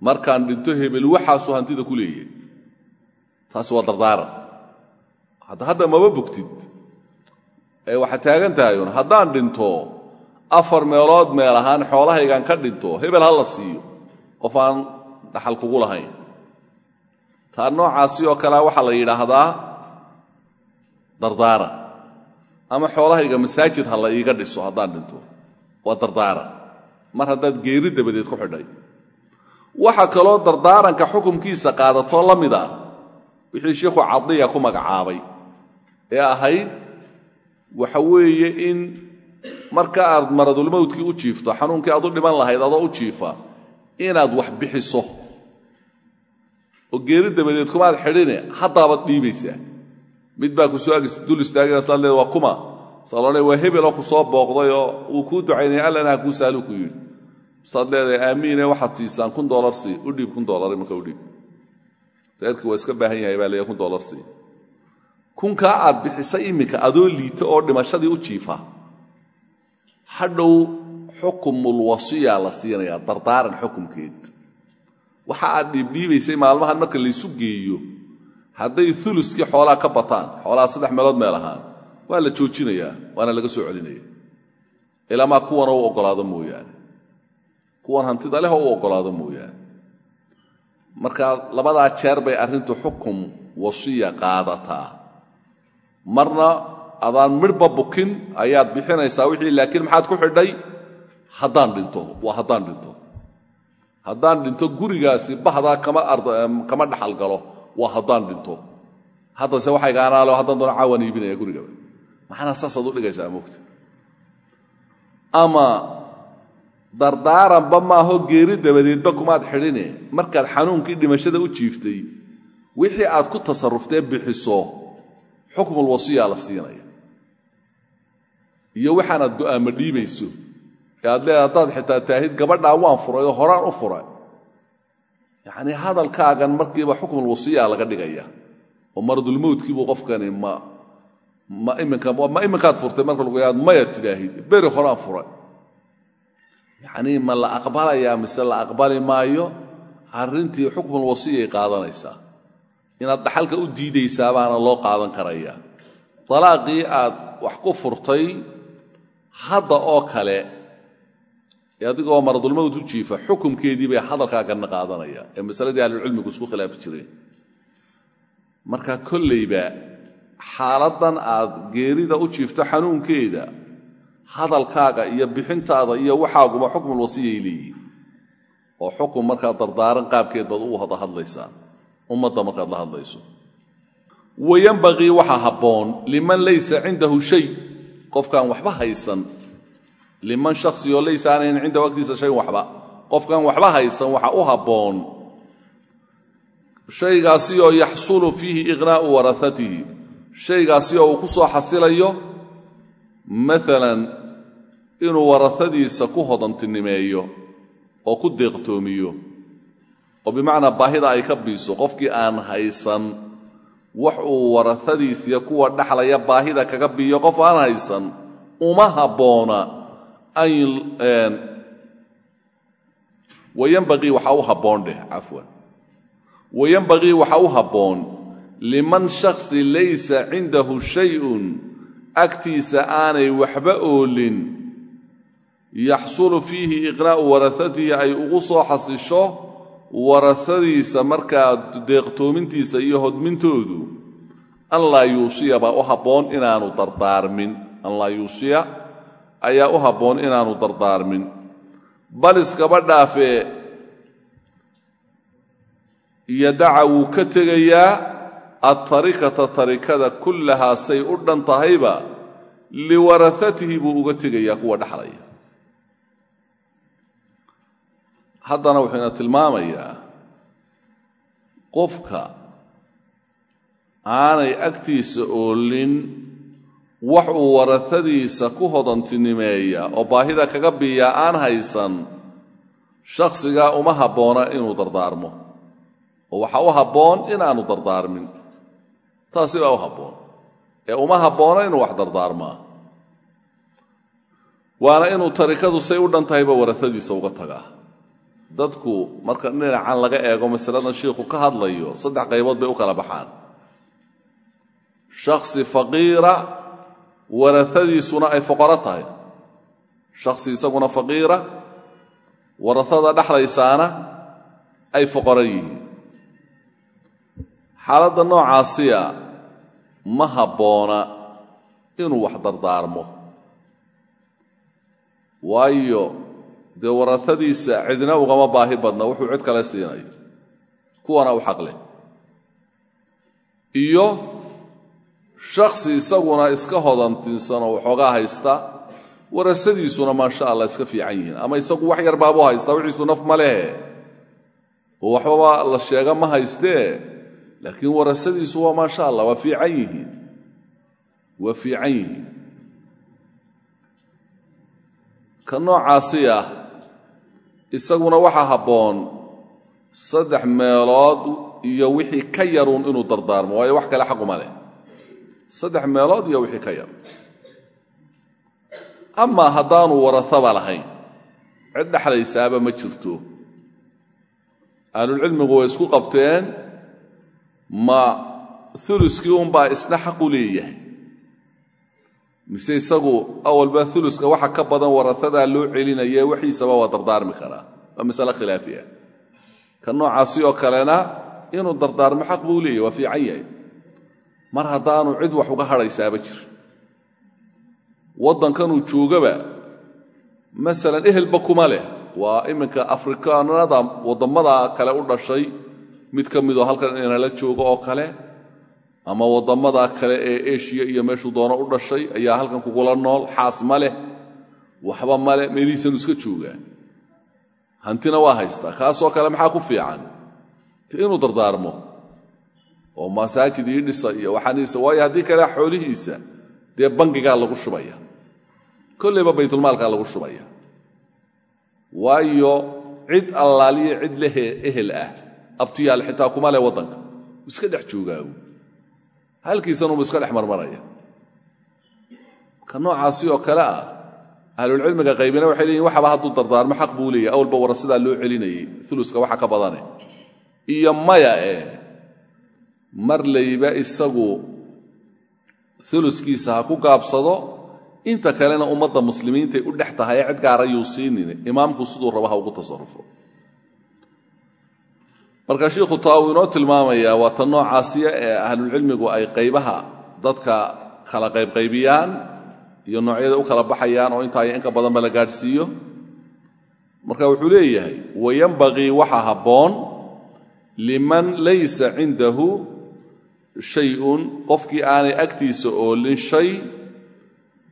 markaan dhinto hebel waxaasuu hantida ku leeyahay. Taasi waa dardaaran hadda maba bogtid. Ee waxaad taagan tahayun haddaan dhinto afar meelood meel ahaan xoolahaygaan ka dhinto hebel ha la siiyo. Qof aan dhaxal kugu lahayn taa noocaasi oo kalea waxaa la yidhaahdaa dardaaran ama xoolahayga masaajid ha la iiga dhiso haddaan dhinto. Waa dardaaran mar haddaad geeri dabadeed ku xidhay. Waxaa kaloo dardaaranka xukumkiisa qaadatoo la mid ah wixii sheikhu cadiya ku magacaabay ee ahayd waxa weeye in marka aad maradulmowdkii u jiifto xanuunkii aad u dhiman lahayd adoo u jiifa inaad wax bixiso oo geeri dabadeed kumaad xidhine haddaabaad dhiibaysaa. Mid baa ku soo dul istaagana saad leeda waa kuma. Saloone waa hebeloo ku soo booqday oo uu kuu ducaynaya allana ha kuu saalu ku yidhi. Saad leedahay aamiine waxaad siisaan kun dolar sii u dhiib kun dolar imanka u dhiib. Reerkii waa iska baahan yahay baa leeya kun dolar sii. Kunkaa aad bixisay iminka adoo liita oo dhimashadii u jiifa hadhow xukumul wasiyaa la siinayaa dardaaran xukumkeed waxa aad dhiibdhiibaysay maalmahan marka laysu geeyo hadday uluskii xoolaa ka bataan xoolaha saddex meelood meel ahaan waa la joojinayaa waana laga soo celinaya. Ilaamaa kuwana u oggolaado mooyaane. Kuwan hantida leh oo u oggolaado mooyaane. Marka labadaa jeer bay arrintu xukum wasiya qaadataa. Marna adaan midhba bukin ayaad bixinaysaa wixii laakiin maxaad ku xidhay? Haddaan dhinto waa haddaan dhinto haddaan dhinto gurigaasi bahdaa kama dhaxal galo waa haddaan dhinto. Haddase waxay gaanaalo haddaan doona caawan iibinaya gurigaba maxaana saasaad u dhigaysaa moogta ama dardaaranba maaho geeri dabadeedba kumaad xidhine markaad xanuunkii dhimashada u jiiftay wixii aad ku tasaruftee bixiso xukmul wasiyaa la siinaya. Iyo waxaanaad go'aamo dhiibayso haddaad xitaa taahid gabadhaa waan furay oo horaan u furay. Yacnii hadalkaagan markiiba xukmul wasiyaa laga dhigaya. Oo maradulmowdkiibuu qofkani ma ma iminka ma iminkaad furtay marka lagu yaad maya tidhaahid beri horaan furay. Yacnii ma la aqbalayaa mise la aqbali maayo? Arrintii xukmul wasiyay qaadanaysaa. Inaad dhaxalka u diidaysaa baana loo qaadan karaya dalaaqii aad wax ku furtay hadda oo kale ee adigoo maradulmowd u jiifa xukumkeedii bay hadalkaaganna qaadanaya ee masaladii ahlulcilmigu isku khilaafi jireen marka kollayba xaaladdan aad geerida u jiifto xanuunkeeda hadalkaaga iyo bixintaada iyo waxaaguba xukmul wasiyay leeyihiin oo xukun markaad dardaaran qaabkeed baad u wada hadlaysaa ummadda markaad la hadlayso. Wayanbagii waxaa habboon liman laysa cindahu shay qofkaan waxba haysan liman shaksi oo laysa aanayn cindahu agtiisa shayn waxba. Qofkaan waxba haysan waxa u habboon. Shaygaasi oo yaxsulu fiihi iqnaa'u warahatihi shaygaasi oo ku soo xasilayo maalan inuu warahadiisa ku hodantinimeeyo oo ku deeqtoomiyo oo bimacnaa baahida ay ka biiso qofkii aan haysan wax uu warahadiisiya kuwa dhaxlaya baahida kaga biiyo qof aan haysan uma habboona an wayanbagii waxaa u habboon dheh cafwan wayanbagii waxaa u habboon liman shaksi laysa cindahu shayun agtiisa aanay waxba oolin yaxsulu fiihi iqnaa'u warahatihi ay ugu soo xasisho warahadiisa markaa deeqtoomintiisa iyo hodmintoodu. An laa yuusiya baa u habboon inaanu dardaarmin an laa yuusiya ayaa u habboon inaanu dardaarmin. Bal iskaba dhaafee yadaca wuu ka tegayaa adtarikata tarikada kullahaa say u dhan tahayba liwarahatihi buu uga tegayaa kuwa dhexlaya haddana wuxuuna tilmaamayaa qofka aanay agtiisa oolin wax uu ku hodantinimeeya oo baahida kaga biiyaa aan haysan shakhsigaa uma habboona inuu dardaarmo oo waxaa u habboon inaanu dardaarmin. Taasi baa u habboon ee uma habboona inuu wax dardaarmaa. Waana inuu tarikadu say u dhan tahayba uga tagaa dadku marka dhinacan laga eego masaladan shiikhu ka hadlayo saddex qaybood bay u kala baxaan. Shakhsi faqiira warahadiisuna ay foqoro tahay. Shakhsi isaguna faqiira warahada dhexlaysaana ay foqoran yihiin. Xaaladda noocaasiya ma habboona inuu wax dardaarmo. Waayo dee warahadiisa cidna ugama baahi badna wuxuu cid kale siinayo. Kuwana u xaqleh iyo shakhsi isaguna iska hodantinsan oo waxoogaa haysta warasadiisuna maasha allah iska fiican yihiin. Ama isagu wax yar baabuu haystaa wixiisu naf ma lehe. Oo waxbaba la sheega ma haystee laakiin warasadiisu waa maasha allah waa fiican yihiin. Waa fiican yihiin. Ka noocaasi ah isaguna waxaa habboon saddex meelood iyo wixii ka yaruun inuu dardaarmo waayo wax kale xaquma leh saddex meelood iyo wixii ka yar. Amaa haddaanu warasaba lahayn cid dhexlaysaaba ma jirto. Ahlulcilmigu way isku qabteen ma uluskii unbaa isna xaqu leeyahay. Mise isagu awalba uluska waxa ka badan warasadaa loo celinaye waxiisaba waa dardaarmi karaa. Waa masale khilaafi ah ka noocaasi oo kalena inuu dardaarmo xaq buu leeyahy waa fiican yahay mar haddaanu cid wax uga hadhaysaaba jir. Waddankanuu joogaba masalan ehelba kuma leh. Waa iminka afrikaanada waddammada kale u dhashay mid ka midoo halkan inala joogo oo kale ama waddammada kale ee eshiya iyo meeshuu doono u dhashay ayaa halkan kugula nool. Xaas ma leh waxba male meelihiisanu iska joogaa hantina waa haystaa kaasoo kale maxaa ku fiican? Inuu dardaarmo oo masaajid ii dhisa iyo waxaaniisa waayo haddii kale xoolihiisa dee bangigaa lagu shubaya. Kollayba baytulmaalkaa lagu shubaya. Waayo cid allaaliya cid le ehel ah abtiyaal xitaa kuma leh waddanka. Iska dhex joogaagu halkiisanubu iska dhex marmaraya. Ka noocaasi oo kale ah ahlulcilmiga qaybina waxay leeyihiin waxaba hadduu dardaarmo xaq buu leeyahy awalba wara sidaa loo celinayay uluska waxa ka badane. Iyo maya eh mar layba isagu uluskiisa ha ku gaabsado inta kalena ummadda muslimiintay u dhex tahay cid gaara yuu siinin imaamku siduu raba ha ugu tasarufo. Marka shiikhu taa inoo tilmaamayaa waa ta noocaasiya ee ahlulcilmigu ay qaybaha dadka kala qaybqaybiyaan iyo noocyada u kala baxayaan oo intaa iyo inka badanba la gaadhsiiyo. Marka wuxuu leeyahay wayanbagii waxa habboon liman laysa cindahu shayun qofkii aanay agtiisa oolin shay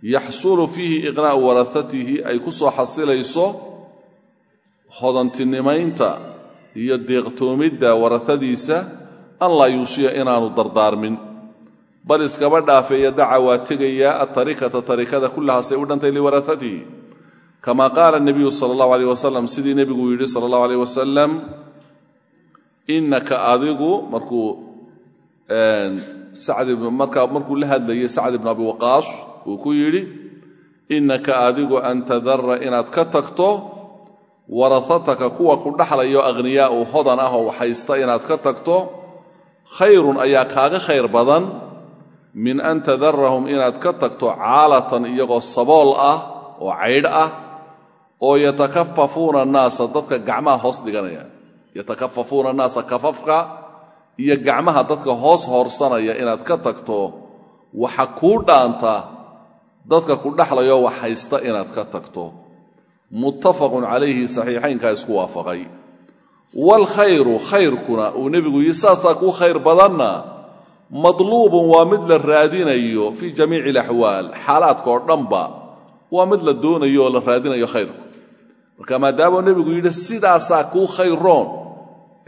yaxsulu fiihi iqnaa'u warahatihi ay ku soo xasilayso hodantinimaynta iyo deeqtoomidda warahadiisa an laa yuusiya inaanu dardaarmin bal iskaba dhaafeeya daca waa tegayaa atarikata tarikada kullahaasay u dhantay liwarahatihi kama qaala nebiyu sala allahu alayh wasalam sidii nebigu yidhi sala allahu alayh wasalam innaka adigu markuu markuu la hadlayay sacd ibnu abi waqaas uu ku yidhi innaka adigu an tadara inaad ka tagto warahataka kuwa ku dhaxlayo akhniyaa'u hodan ah oo waxhaysta inaad ka tagto khayrun ayaa kaaga khayr badan min an tadarahum inaad ka tagto caalatan iyagoo sabool ah oo caydh ah oo yatakafafuuna annaasa dadka gacmaha hoos dhiganaya yatakafafuuna annaasa kafafka iyo gacmaha dadka hoos hoorsanaya inaad ka tagto waxa kuu dhaanta dadka ku dhaxlayo wax haysta inaad ka tagto. Muttafaqun calayhi saxiixaynkaa isku waafaqay. Waalkhayru khayrkuna uu nebigu yidhi saasaa kuu khayr badanna madluubun waa mid la raadinayo fii jamiici alaxwaal xaalaadka dhanba waa mid la doonayo oo la raadinayo khayrku. Marka maadaamuu nebigu yidhi sidaasaa kuu khayroon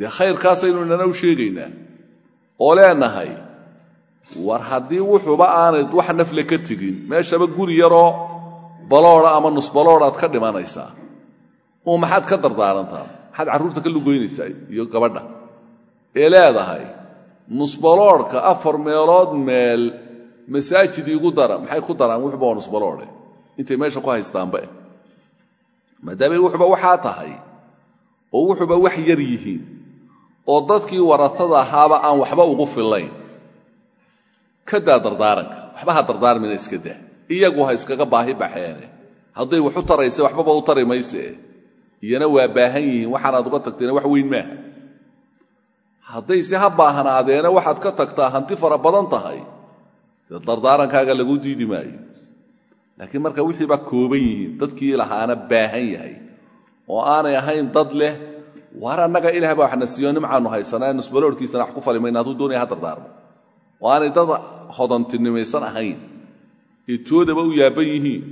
dee khayrkaasaynu inana u sheegaynaa. Oo leenahay war haddii wuxuuba aanad wax nafle ka tegin meeshaba guri yaroo balooda ama nusbaloodaad ka dhimanaysaa. Oo maxaad ka dardaarantaa? Maxaad carruurta ka lugoynaysaa iyo gabadha? Ee leedahay nusbaloodhka afar meelood meel masaajid iigu dara maxay ku daraan wuxuba waa nusbaloodhe intay meesha ku haystaanbae maadaamay wuxuba waxaa tahay oo wuxuba wax yar yihiin oo dadkii warasada ahaaba aan waxba ugu fillayn. Ka daa dardaaranka waxba ha dardaarmina iska daa. Iyagu ha iskaga baahi baxeene. Hadday wax u waxbaba u tari mayse iyana waa baahan yihiin waxaanaad uga tagtayna wax weyn maaha. Haddayse ha baahanaadeena waxaad ka tagtaa hanti fara badan tahay. Dee dardaarankaaga lagu diidi maayo. Laakiin marka wixii baa kooban yihiin dadkii lahaana baahan yahay. Oo aanay ahayn dad leh waar annaga ilaah baa waxna siiyo nimcaannu haysanaa nusbaloorhkiisana wax ku fali mayna hadduu doonaya ha dardaarmo. Oo aanay dad hodantinimaysan ahayn. Ee toodaba u yaaban yihiin.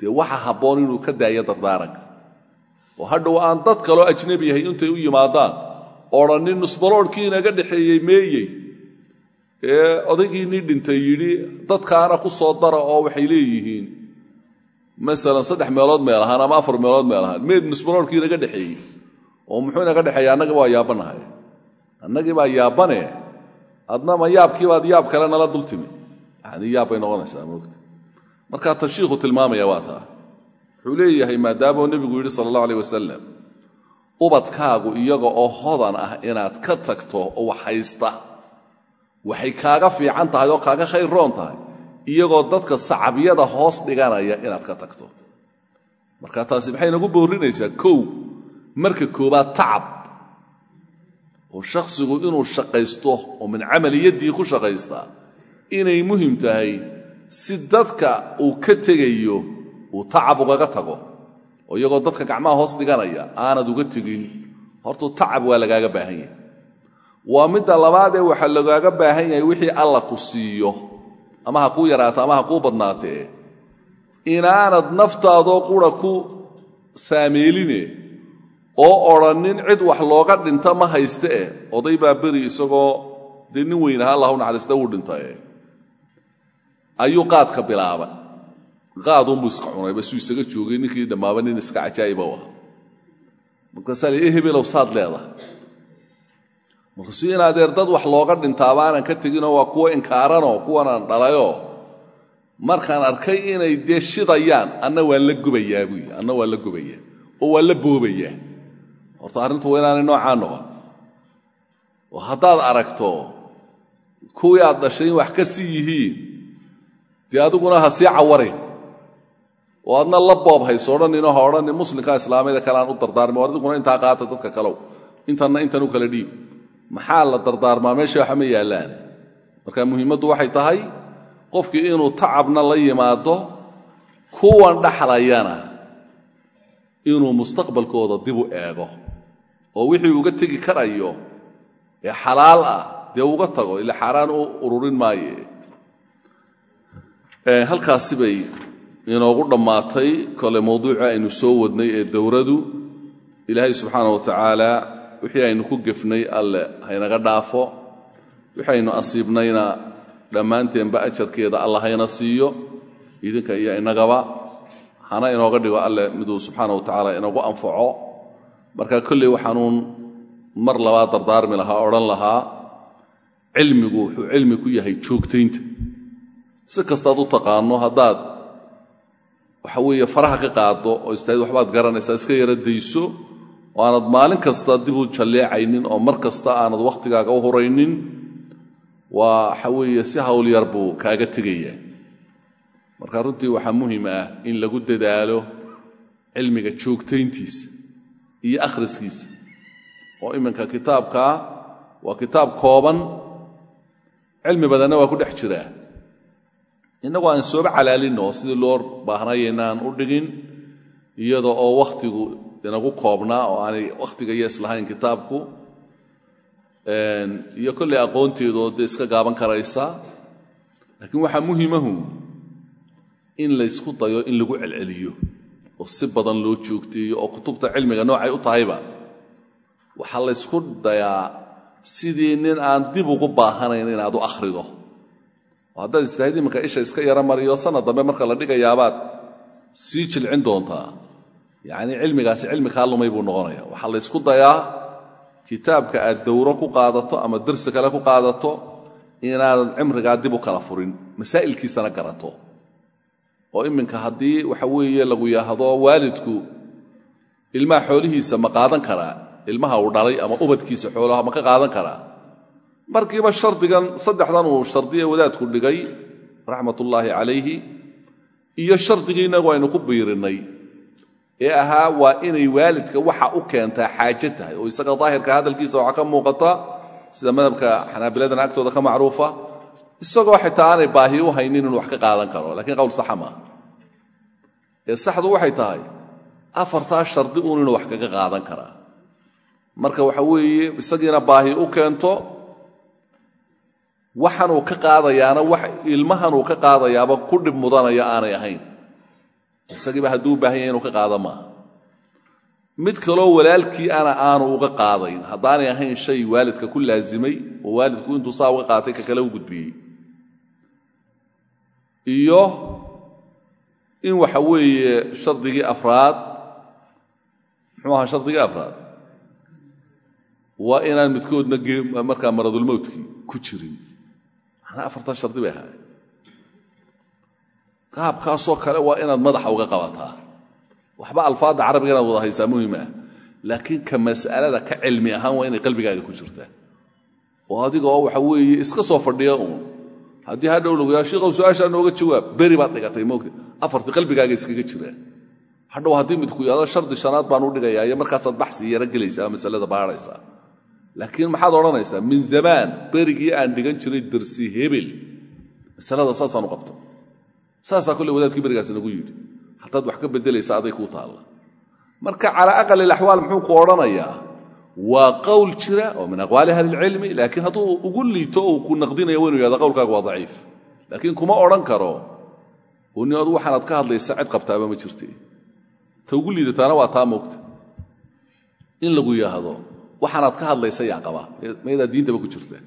Dee waxa habboon inuu ka daayo dardaaranka oo hadhow aan dad kaloo ajnabi yahay intay u yimaadaan odhannin nusbaloorhkii inaga dhexeeyey meeyey. Ee odaygiinii dhintay yidhi dadkaana ku soo dara oo waxay leeyihiin. Masalan saddex meelood meel ahaan ama afar meelood meel ahaan meed nusbaloorhkii inaga dhexeeyey oo muxuu inaga dhexeeya? Annagii waa yaabanahay annagii baa yaabane. Adna ma yaabkiibaad yaab kale nala dul timi yani yaab bay noqonaysaa moogta markaa tashiikhu tilmaamaya waa taa. Wuxuu leeyahay maadaamuu nebigu yidhi sala allahu aleyh wasalam ubadkaagu iyaga oo hodan ah inaad ka tagto oo wax haysta waxay kaaga fiican tahay oo kaaga khayr roon tahay iyagoo dadka sacabyada hoos dhiganaya inaad ka tagto. Marka taasi maxay nagu boorinaysaa kow marka koobaad tacab oo shakhsigu inuu shaqaysto oo min camaliyaddii ku shaqaystaa inay muhiim tahay si dadka uu ka tegayo uu tacab ugaga tago. Oo iyagoo dadka gacmaha hoos dhiganaya aanad uga tegin hortuu tacab waa lagaaga baahan yahay. Waa midda labaadee waxaa lagaaga baahan yahay wixii alla ku siiyo ama ha kuu yaraato ama ha kuu badnaatee inaanad naftaadoo qura ku saameeline oo odhannin cid wax looga dhinta ma hayste. Eh oday baa beri isagoo dee nin weyn aha allahu naxariista uu dhintae ayuu qaadka bilaabay. Qaadunbuu iska cunay basuu isaga joogay ninkii dhammaaba nin iska cajaa'iba u aha markaasaa li hebelow saad leedahay. Markaasuu in adeer dad wax looga dhintaabaanan ka teginoo waa kuwo inkaaranoo kuwanaan dhalayoo markaan arkay inay dee shidayaan anna waan la gubayaa buuyi anna waan la gubayaa oo waan la boobayaa horta arrintu waa inaanay noocaa noqon. Oo haddaad aragto kuwii aad dhashay in wax ka sii yihiin dee adiguna ha sii cawarin oo adna la boob hayso odhanninoo ha odhannin muslimka islaamiyada kale aan u dardaarmay oo adiguna intaa qaata dadka kalow. Intanna intan u kala dhiib. Maxaa la dardaarmaa? Meesha waxa ma yaallaan marka muhiimaddu waxay tahay qofkii inuu tacabna la yimaado kuwan dhaxlayana inuu mustaqbalkooda dib u eego oo wixii uga tegi karayo ee xalaal ah dee uga tago ila xaaraan u ururin maaye. Halkaasi bay inoogu dhammaatay kole mawduucii aynu soo wadnay ee dowradu ilaahay subxaana wa tacaala wixii aynu ku gefnay alle haynaga dhaafo. Aynu asiibnayna dhammaanteenba ajarkeeda alla hayna siiyo. Idinka iyo innagaba hana inooga dhigo alle miduu subxaana wa tacaala inagu anfaco marka kolley waxaanuun mar labaad dardaarmi lahaa odhan lahaa cilmigu wuxuu cilmi ku yahay joogtaynta si kastaad u taqaano haddaad waxa weeye faraha ka qaado oo istahayd waxbaad garanaysaa iska yara dayso oo aanad maalin kasta dib u jalleecaynin oo mar kasta aanad wakhtigaaga u huraynin waa waxa weeye si hawlyar buu kaaga tegaya marka runtii waxaa muhiim ah in lagu dadaalo cilmiga joogtayntiisa iyo akhriskiisa. Oo iminka kitaabkaa waa kitaab kooban. Cilmi badanna waa ku dhex jiraa innagu aan sooba calaalinno oo sidii loo baahnayaynaan u dhigin iyada oo wakhtigu inagu koobnaa oo aanay wakhtiga yees lahayn kitaabku iyo kolley aqoonteedoo dee iska gaaban karaysaa laakiin waxaa muhimahu in laysku dayo in lagu celceliyo oo si badan loo joogteeyo oo kutubta cilmiga noocay u tahayba waxaa laysku dayaa sidii nin aan dib ugu baahanayn inaad u akhrido. Oo haddaad istahayd iminka isha iska yaro mariyo sanad dambe marka la dhigayaabaad sii jilcin doontaa. Yacnii cilmigaasi cilmi kaa lumay buu noqonaya. Waxaa laysku dayaa kitaabka aad dowro ku qaadato ama darsi kale ku qaadato inaadan cimrigaa dib u kala furin masaa'ilkiisana garato oo iminka haddii waxa weeye lagu yahdo waalidku ilmaha xoolihiisa ma qaadan karaa ilmaha uu dhalay ama ubadkiisa xoolaha ma ka qaadan karaa. Markiiba shardigan saddexdan uu shardiye wadaadku dhigay raxmatullaahi calayhi iyo shardigii innagu aynu ku biirinnay. Ee ahaa waa inay waalidka waxa u keentaa xaaje tahay oo isaga daahirka hadalkiisa waxaa ka muuqata sida madhabka xanaabiladana agtooda ka macruufa isagoo xitaa aanay baahi u haynin inuu wax ka qaadan karo lakiin qowl saxa maaha. Ee saxdu waxay tahay afartaa shardi uun inuu wax kaga qaadan karaa. Marka waxa weeye isagiina baahi u keento waxanuu ka qaadayaana wax ilmahanuu ka qaadayaaba ku dhib mudanaya aanay ahayn. Isagiiba hadduu u inuu ka qaada maaha. Mid kaloo walaalkii ana aanu uga qaadayn haddaanay ahayn shay waalidka ku laazimay oo waalidku intuu saa uga qaatay ka kale u gudbiyey iyo in waxa weeye shardigii afraad muxuu ahaa shardigii afraad? Waa inaan midkoodna markaa maradulmowtkii ku jirin. Macnaa afartan shardi bay ahaay qaabkaasoo kale waa inaad madaxa uga qabataa. Waxba alfaadda carabiga inaad wada haysaa muhiim ah. Laakiin ka mas'alada ka cilmi ahaan waa inay qalbigaaga ku jirtaa. Oo adiga oo waxa weeye iska soo fadhiya uun haddii hadhow yaa shiikow su'aashaa nooga jawaab beri baad dhigatay moogta afarti qalbigaaga iskaga jiraan hadhow haddii midku yado shardi shanaad baan u dhigayaa iyo markaasaad baxsi yaro gelaysaa masalada baadhaysaa laakiin maxaad odhanaysaa min zamaan berigii aan dhigan jiray darsi hebel masalada saasaan u qabto. Saasaa kolley wadaadkii berigaas nagu yidhi. Haddaad wax ka beddelaysa aday kuu taalla. Marka calaa aqal ilaxwaal muxuu ku odhanayaa waa qowl jira oo min aqwaali ahli ilcilmi laakiin hadduu ugu liito uu ku naqdinayo wa inu yahada qowlkaaga waa daciif. Laakiin kuma odhan karo uni adu waxaanaad ka hadlaysa cid qabtaaba ma jirte ta ugu liidataana waa taa moogta. In lagu yidhaahdo waxaanaad ka hadlaysa yaa qaba. Mayadaa diintaba ku jirta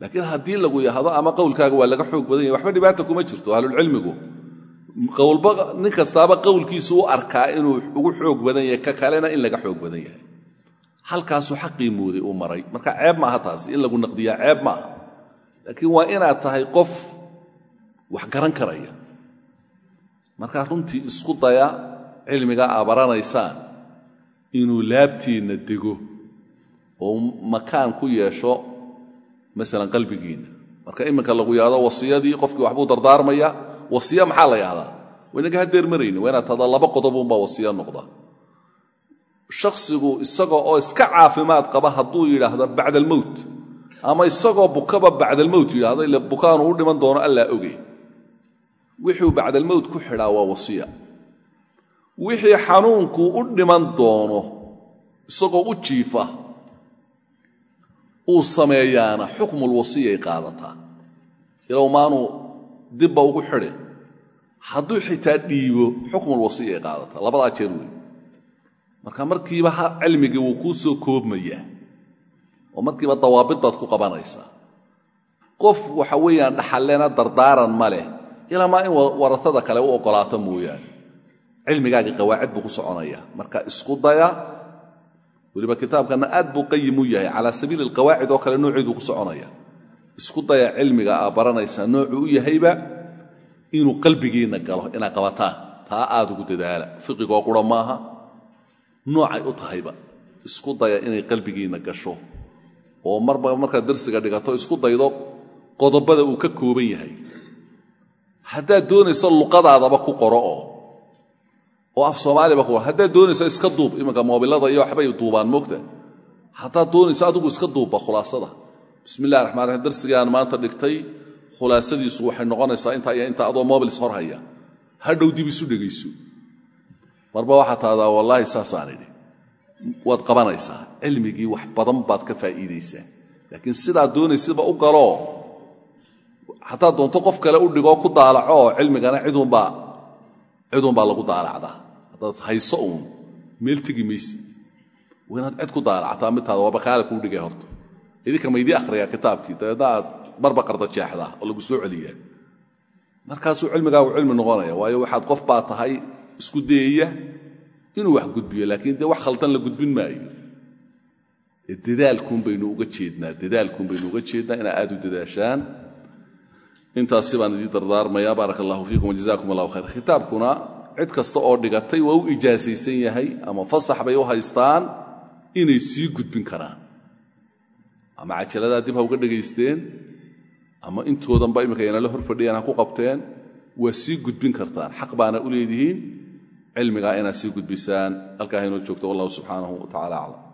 laakiin haddii lagu yidhaahdo ama qowlkaaga waa laga xoog badan yahy waxba dhibaata kuma jirto ahlulcilmigu qowlba nin kastaaba qowlkiisu u arkaa inuu ugu xoog badan yahay ka kalena in laga xoog badan halkaasuu xaqii mooday uu maray. Marka ceeb maaha taasi in lagu naqdiyaa ceeb maaha. Laakiin waa inaad tahay qof wax garan karaya. Markaa runtii isku daya cilmigaa aa baranaysaan inuu laabtiinna dego oo makaan ku yeesho masalan qalbigiinna. Marka iminka lagu yahdo wasiyadii qofkii waxbuu dardaarmaya wasiya maxaa la yahdaa waynaga hadeer marayni waa inaad tahdaa laba qodobuunbaa wasiya noqda shakhsigu isagoo oo iska caafimaad qaba hadduu yidhaahdo bacda almowt ama isagoo bukaba bacdalmowt yidhahdo ile bukaanu u dhiman doono allaa oge. Wixuu bacdalmowt ku xidhaa waa wasiya. Wixii xanuunkuu u dhiman doono isagoo u jiifa uu sameeyaana xukmulwasiyay qaadataa. Ilow maanuu dibba ugu xidhin hadduu xitaa dhiibo xukmulwasiyay qaadataa. Labadaa jeer wey marka markiiba cilmigii wuu kuu soo koobmayaa. Oo markiiba dawaabid baad ku qabanaysaa. Qof waxa weeyaan dhaxallena dardaaran ma leh ilaamaa in warasada kale u oggolaato mooyaane. Cilmigaagii qawaacid buu ku soconayaa marka isku daya weliba kitaabkanna aad buu qayim u yahay. Calaa sabiili alqawaacid oo kale nooceeduu ku soconaya. Isku daya cilmiga aa baranaysaa noocuu u yahayba inuu qalbigiinna galo inaad qabataan. Taa aad ugu dadaala. Fiqigoo qura maaha noocay u tahayba. Isku daya inay qalbigiinna gasho. Oo marba markaad darsiga dhigato isku daydo qodobada uu ka kooban yahay. Haddaad doonayso luqadaadaba ku qoro oo. Oo af soomaaliba ku haddaad doonayso iska duub iminka moobilada iyo waxbay duubaan moogta. Haddaad doonayso adigu iska duubba khulaasada. Bismi llahi raxmaan raxiim darsigii aan maanta dhigtay khulaasadiisu waxay noqonaysaa intaa iyo intaa adoo mobilis hor haya hadhow dib isu dhegayso marba waxaa tahdaa wallaahi saasaan idhi. Waad qabanaysaa cilmigii wax badan baad ka faa'iidaysaa. Laakiin sidaad doonaysidba u galoo haddaad doonto qof kale u dhigoo ku daalaco cilmigana cidunbaa cidunbaa lagu daalacdaa. Haddaad hayso uun meel tegi maysid waa cid ku daalactaa midtaada waa bakaale kuu dhigay horta. Idinka maydii akhriyaa kitaabkii dabeedna aad marba qarda jeexdaa oo lagu soo celiyaa. Markaasuu cilmigaagu cilmi noqonaya waayo waxaad qof baa tahay isku dayaya inuu wax gudbiyo laakiin dee wax khaldan la gudbin maayo. Dadaalkuun baynu uga jeednaa dadaalkuun baynu uga jeednaa inaa aad u dadaashaan. Intaasi baan idii dardaarmaya baaraka allahu fiikum wajazaakum allahu khayr kitaabkuna cid kasta oo dhigatay waa u ijaasaysan yahay ama fasax bay u haystaan inay sii gudbin karaan. Ama cajaladaa dib ha uga dhegaysteen ama intoodanba imika inala hor fadhiyaan ha ku qabteen waa sii gudbin kartaan. Xaq baana u leedihiin cilmigaa inaad sii gudbisaan halkaa haynoo joogto wallahu subxaanahu wa tacala aclam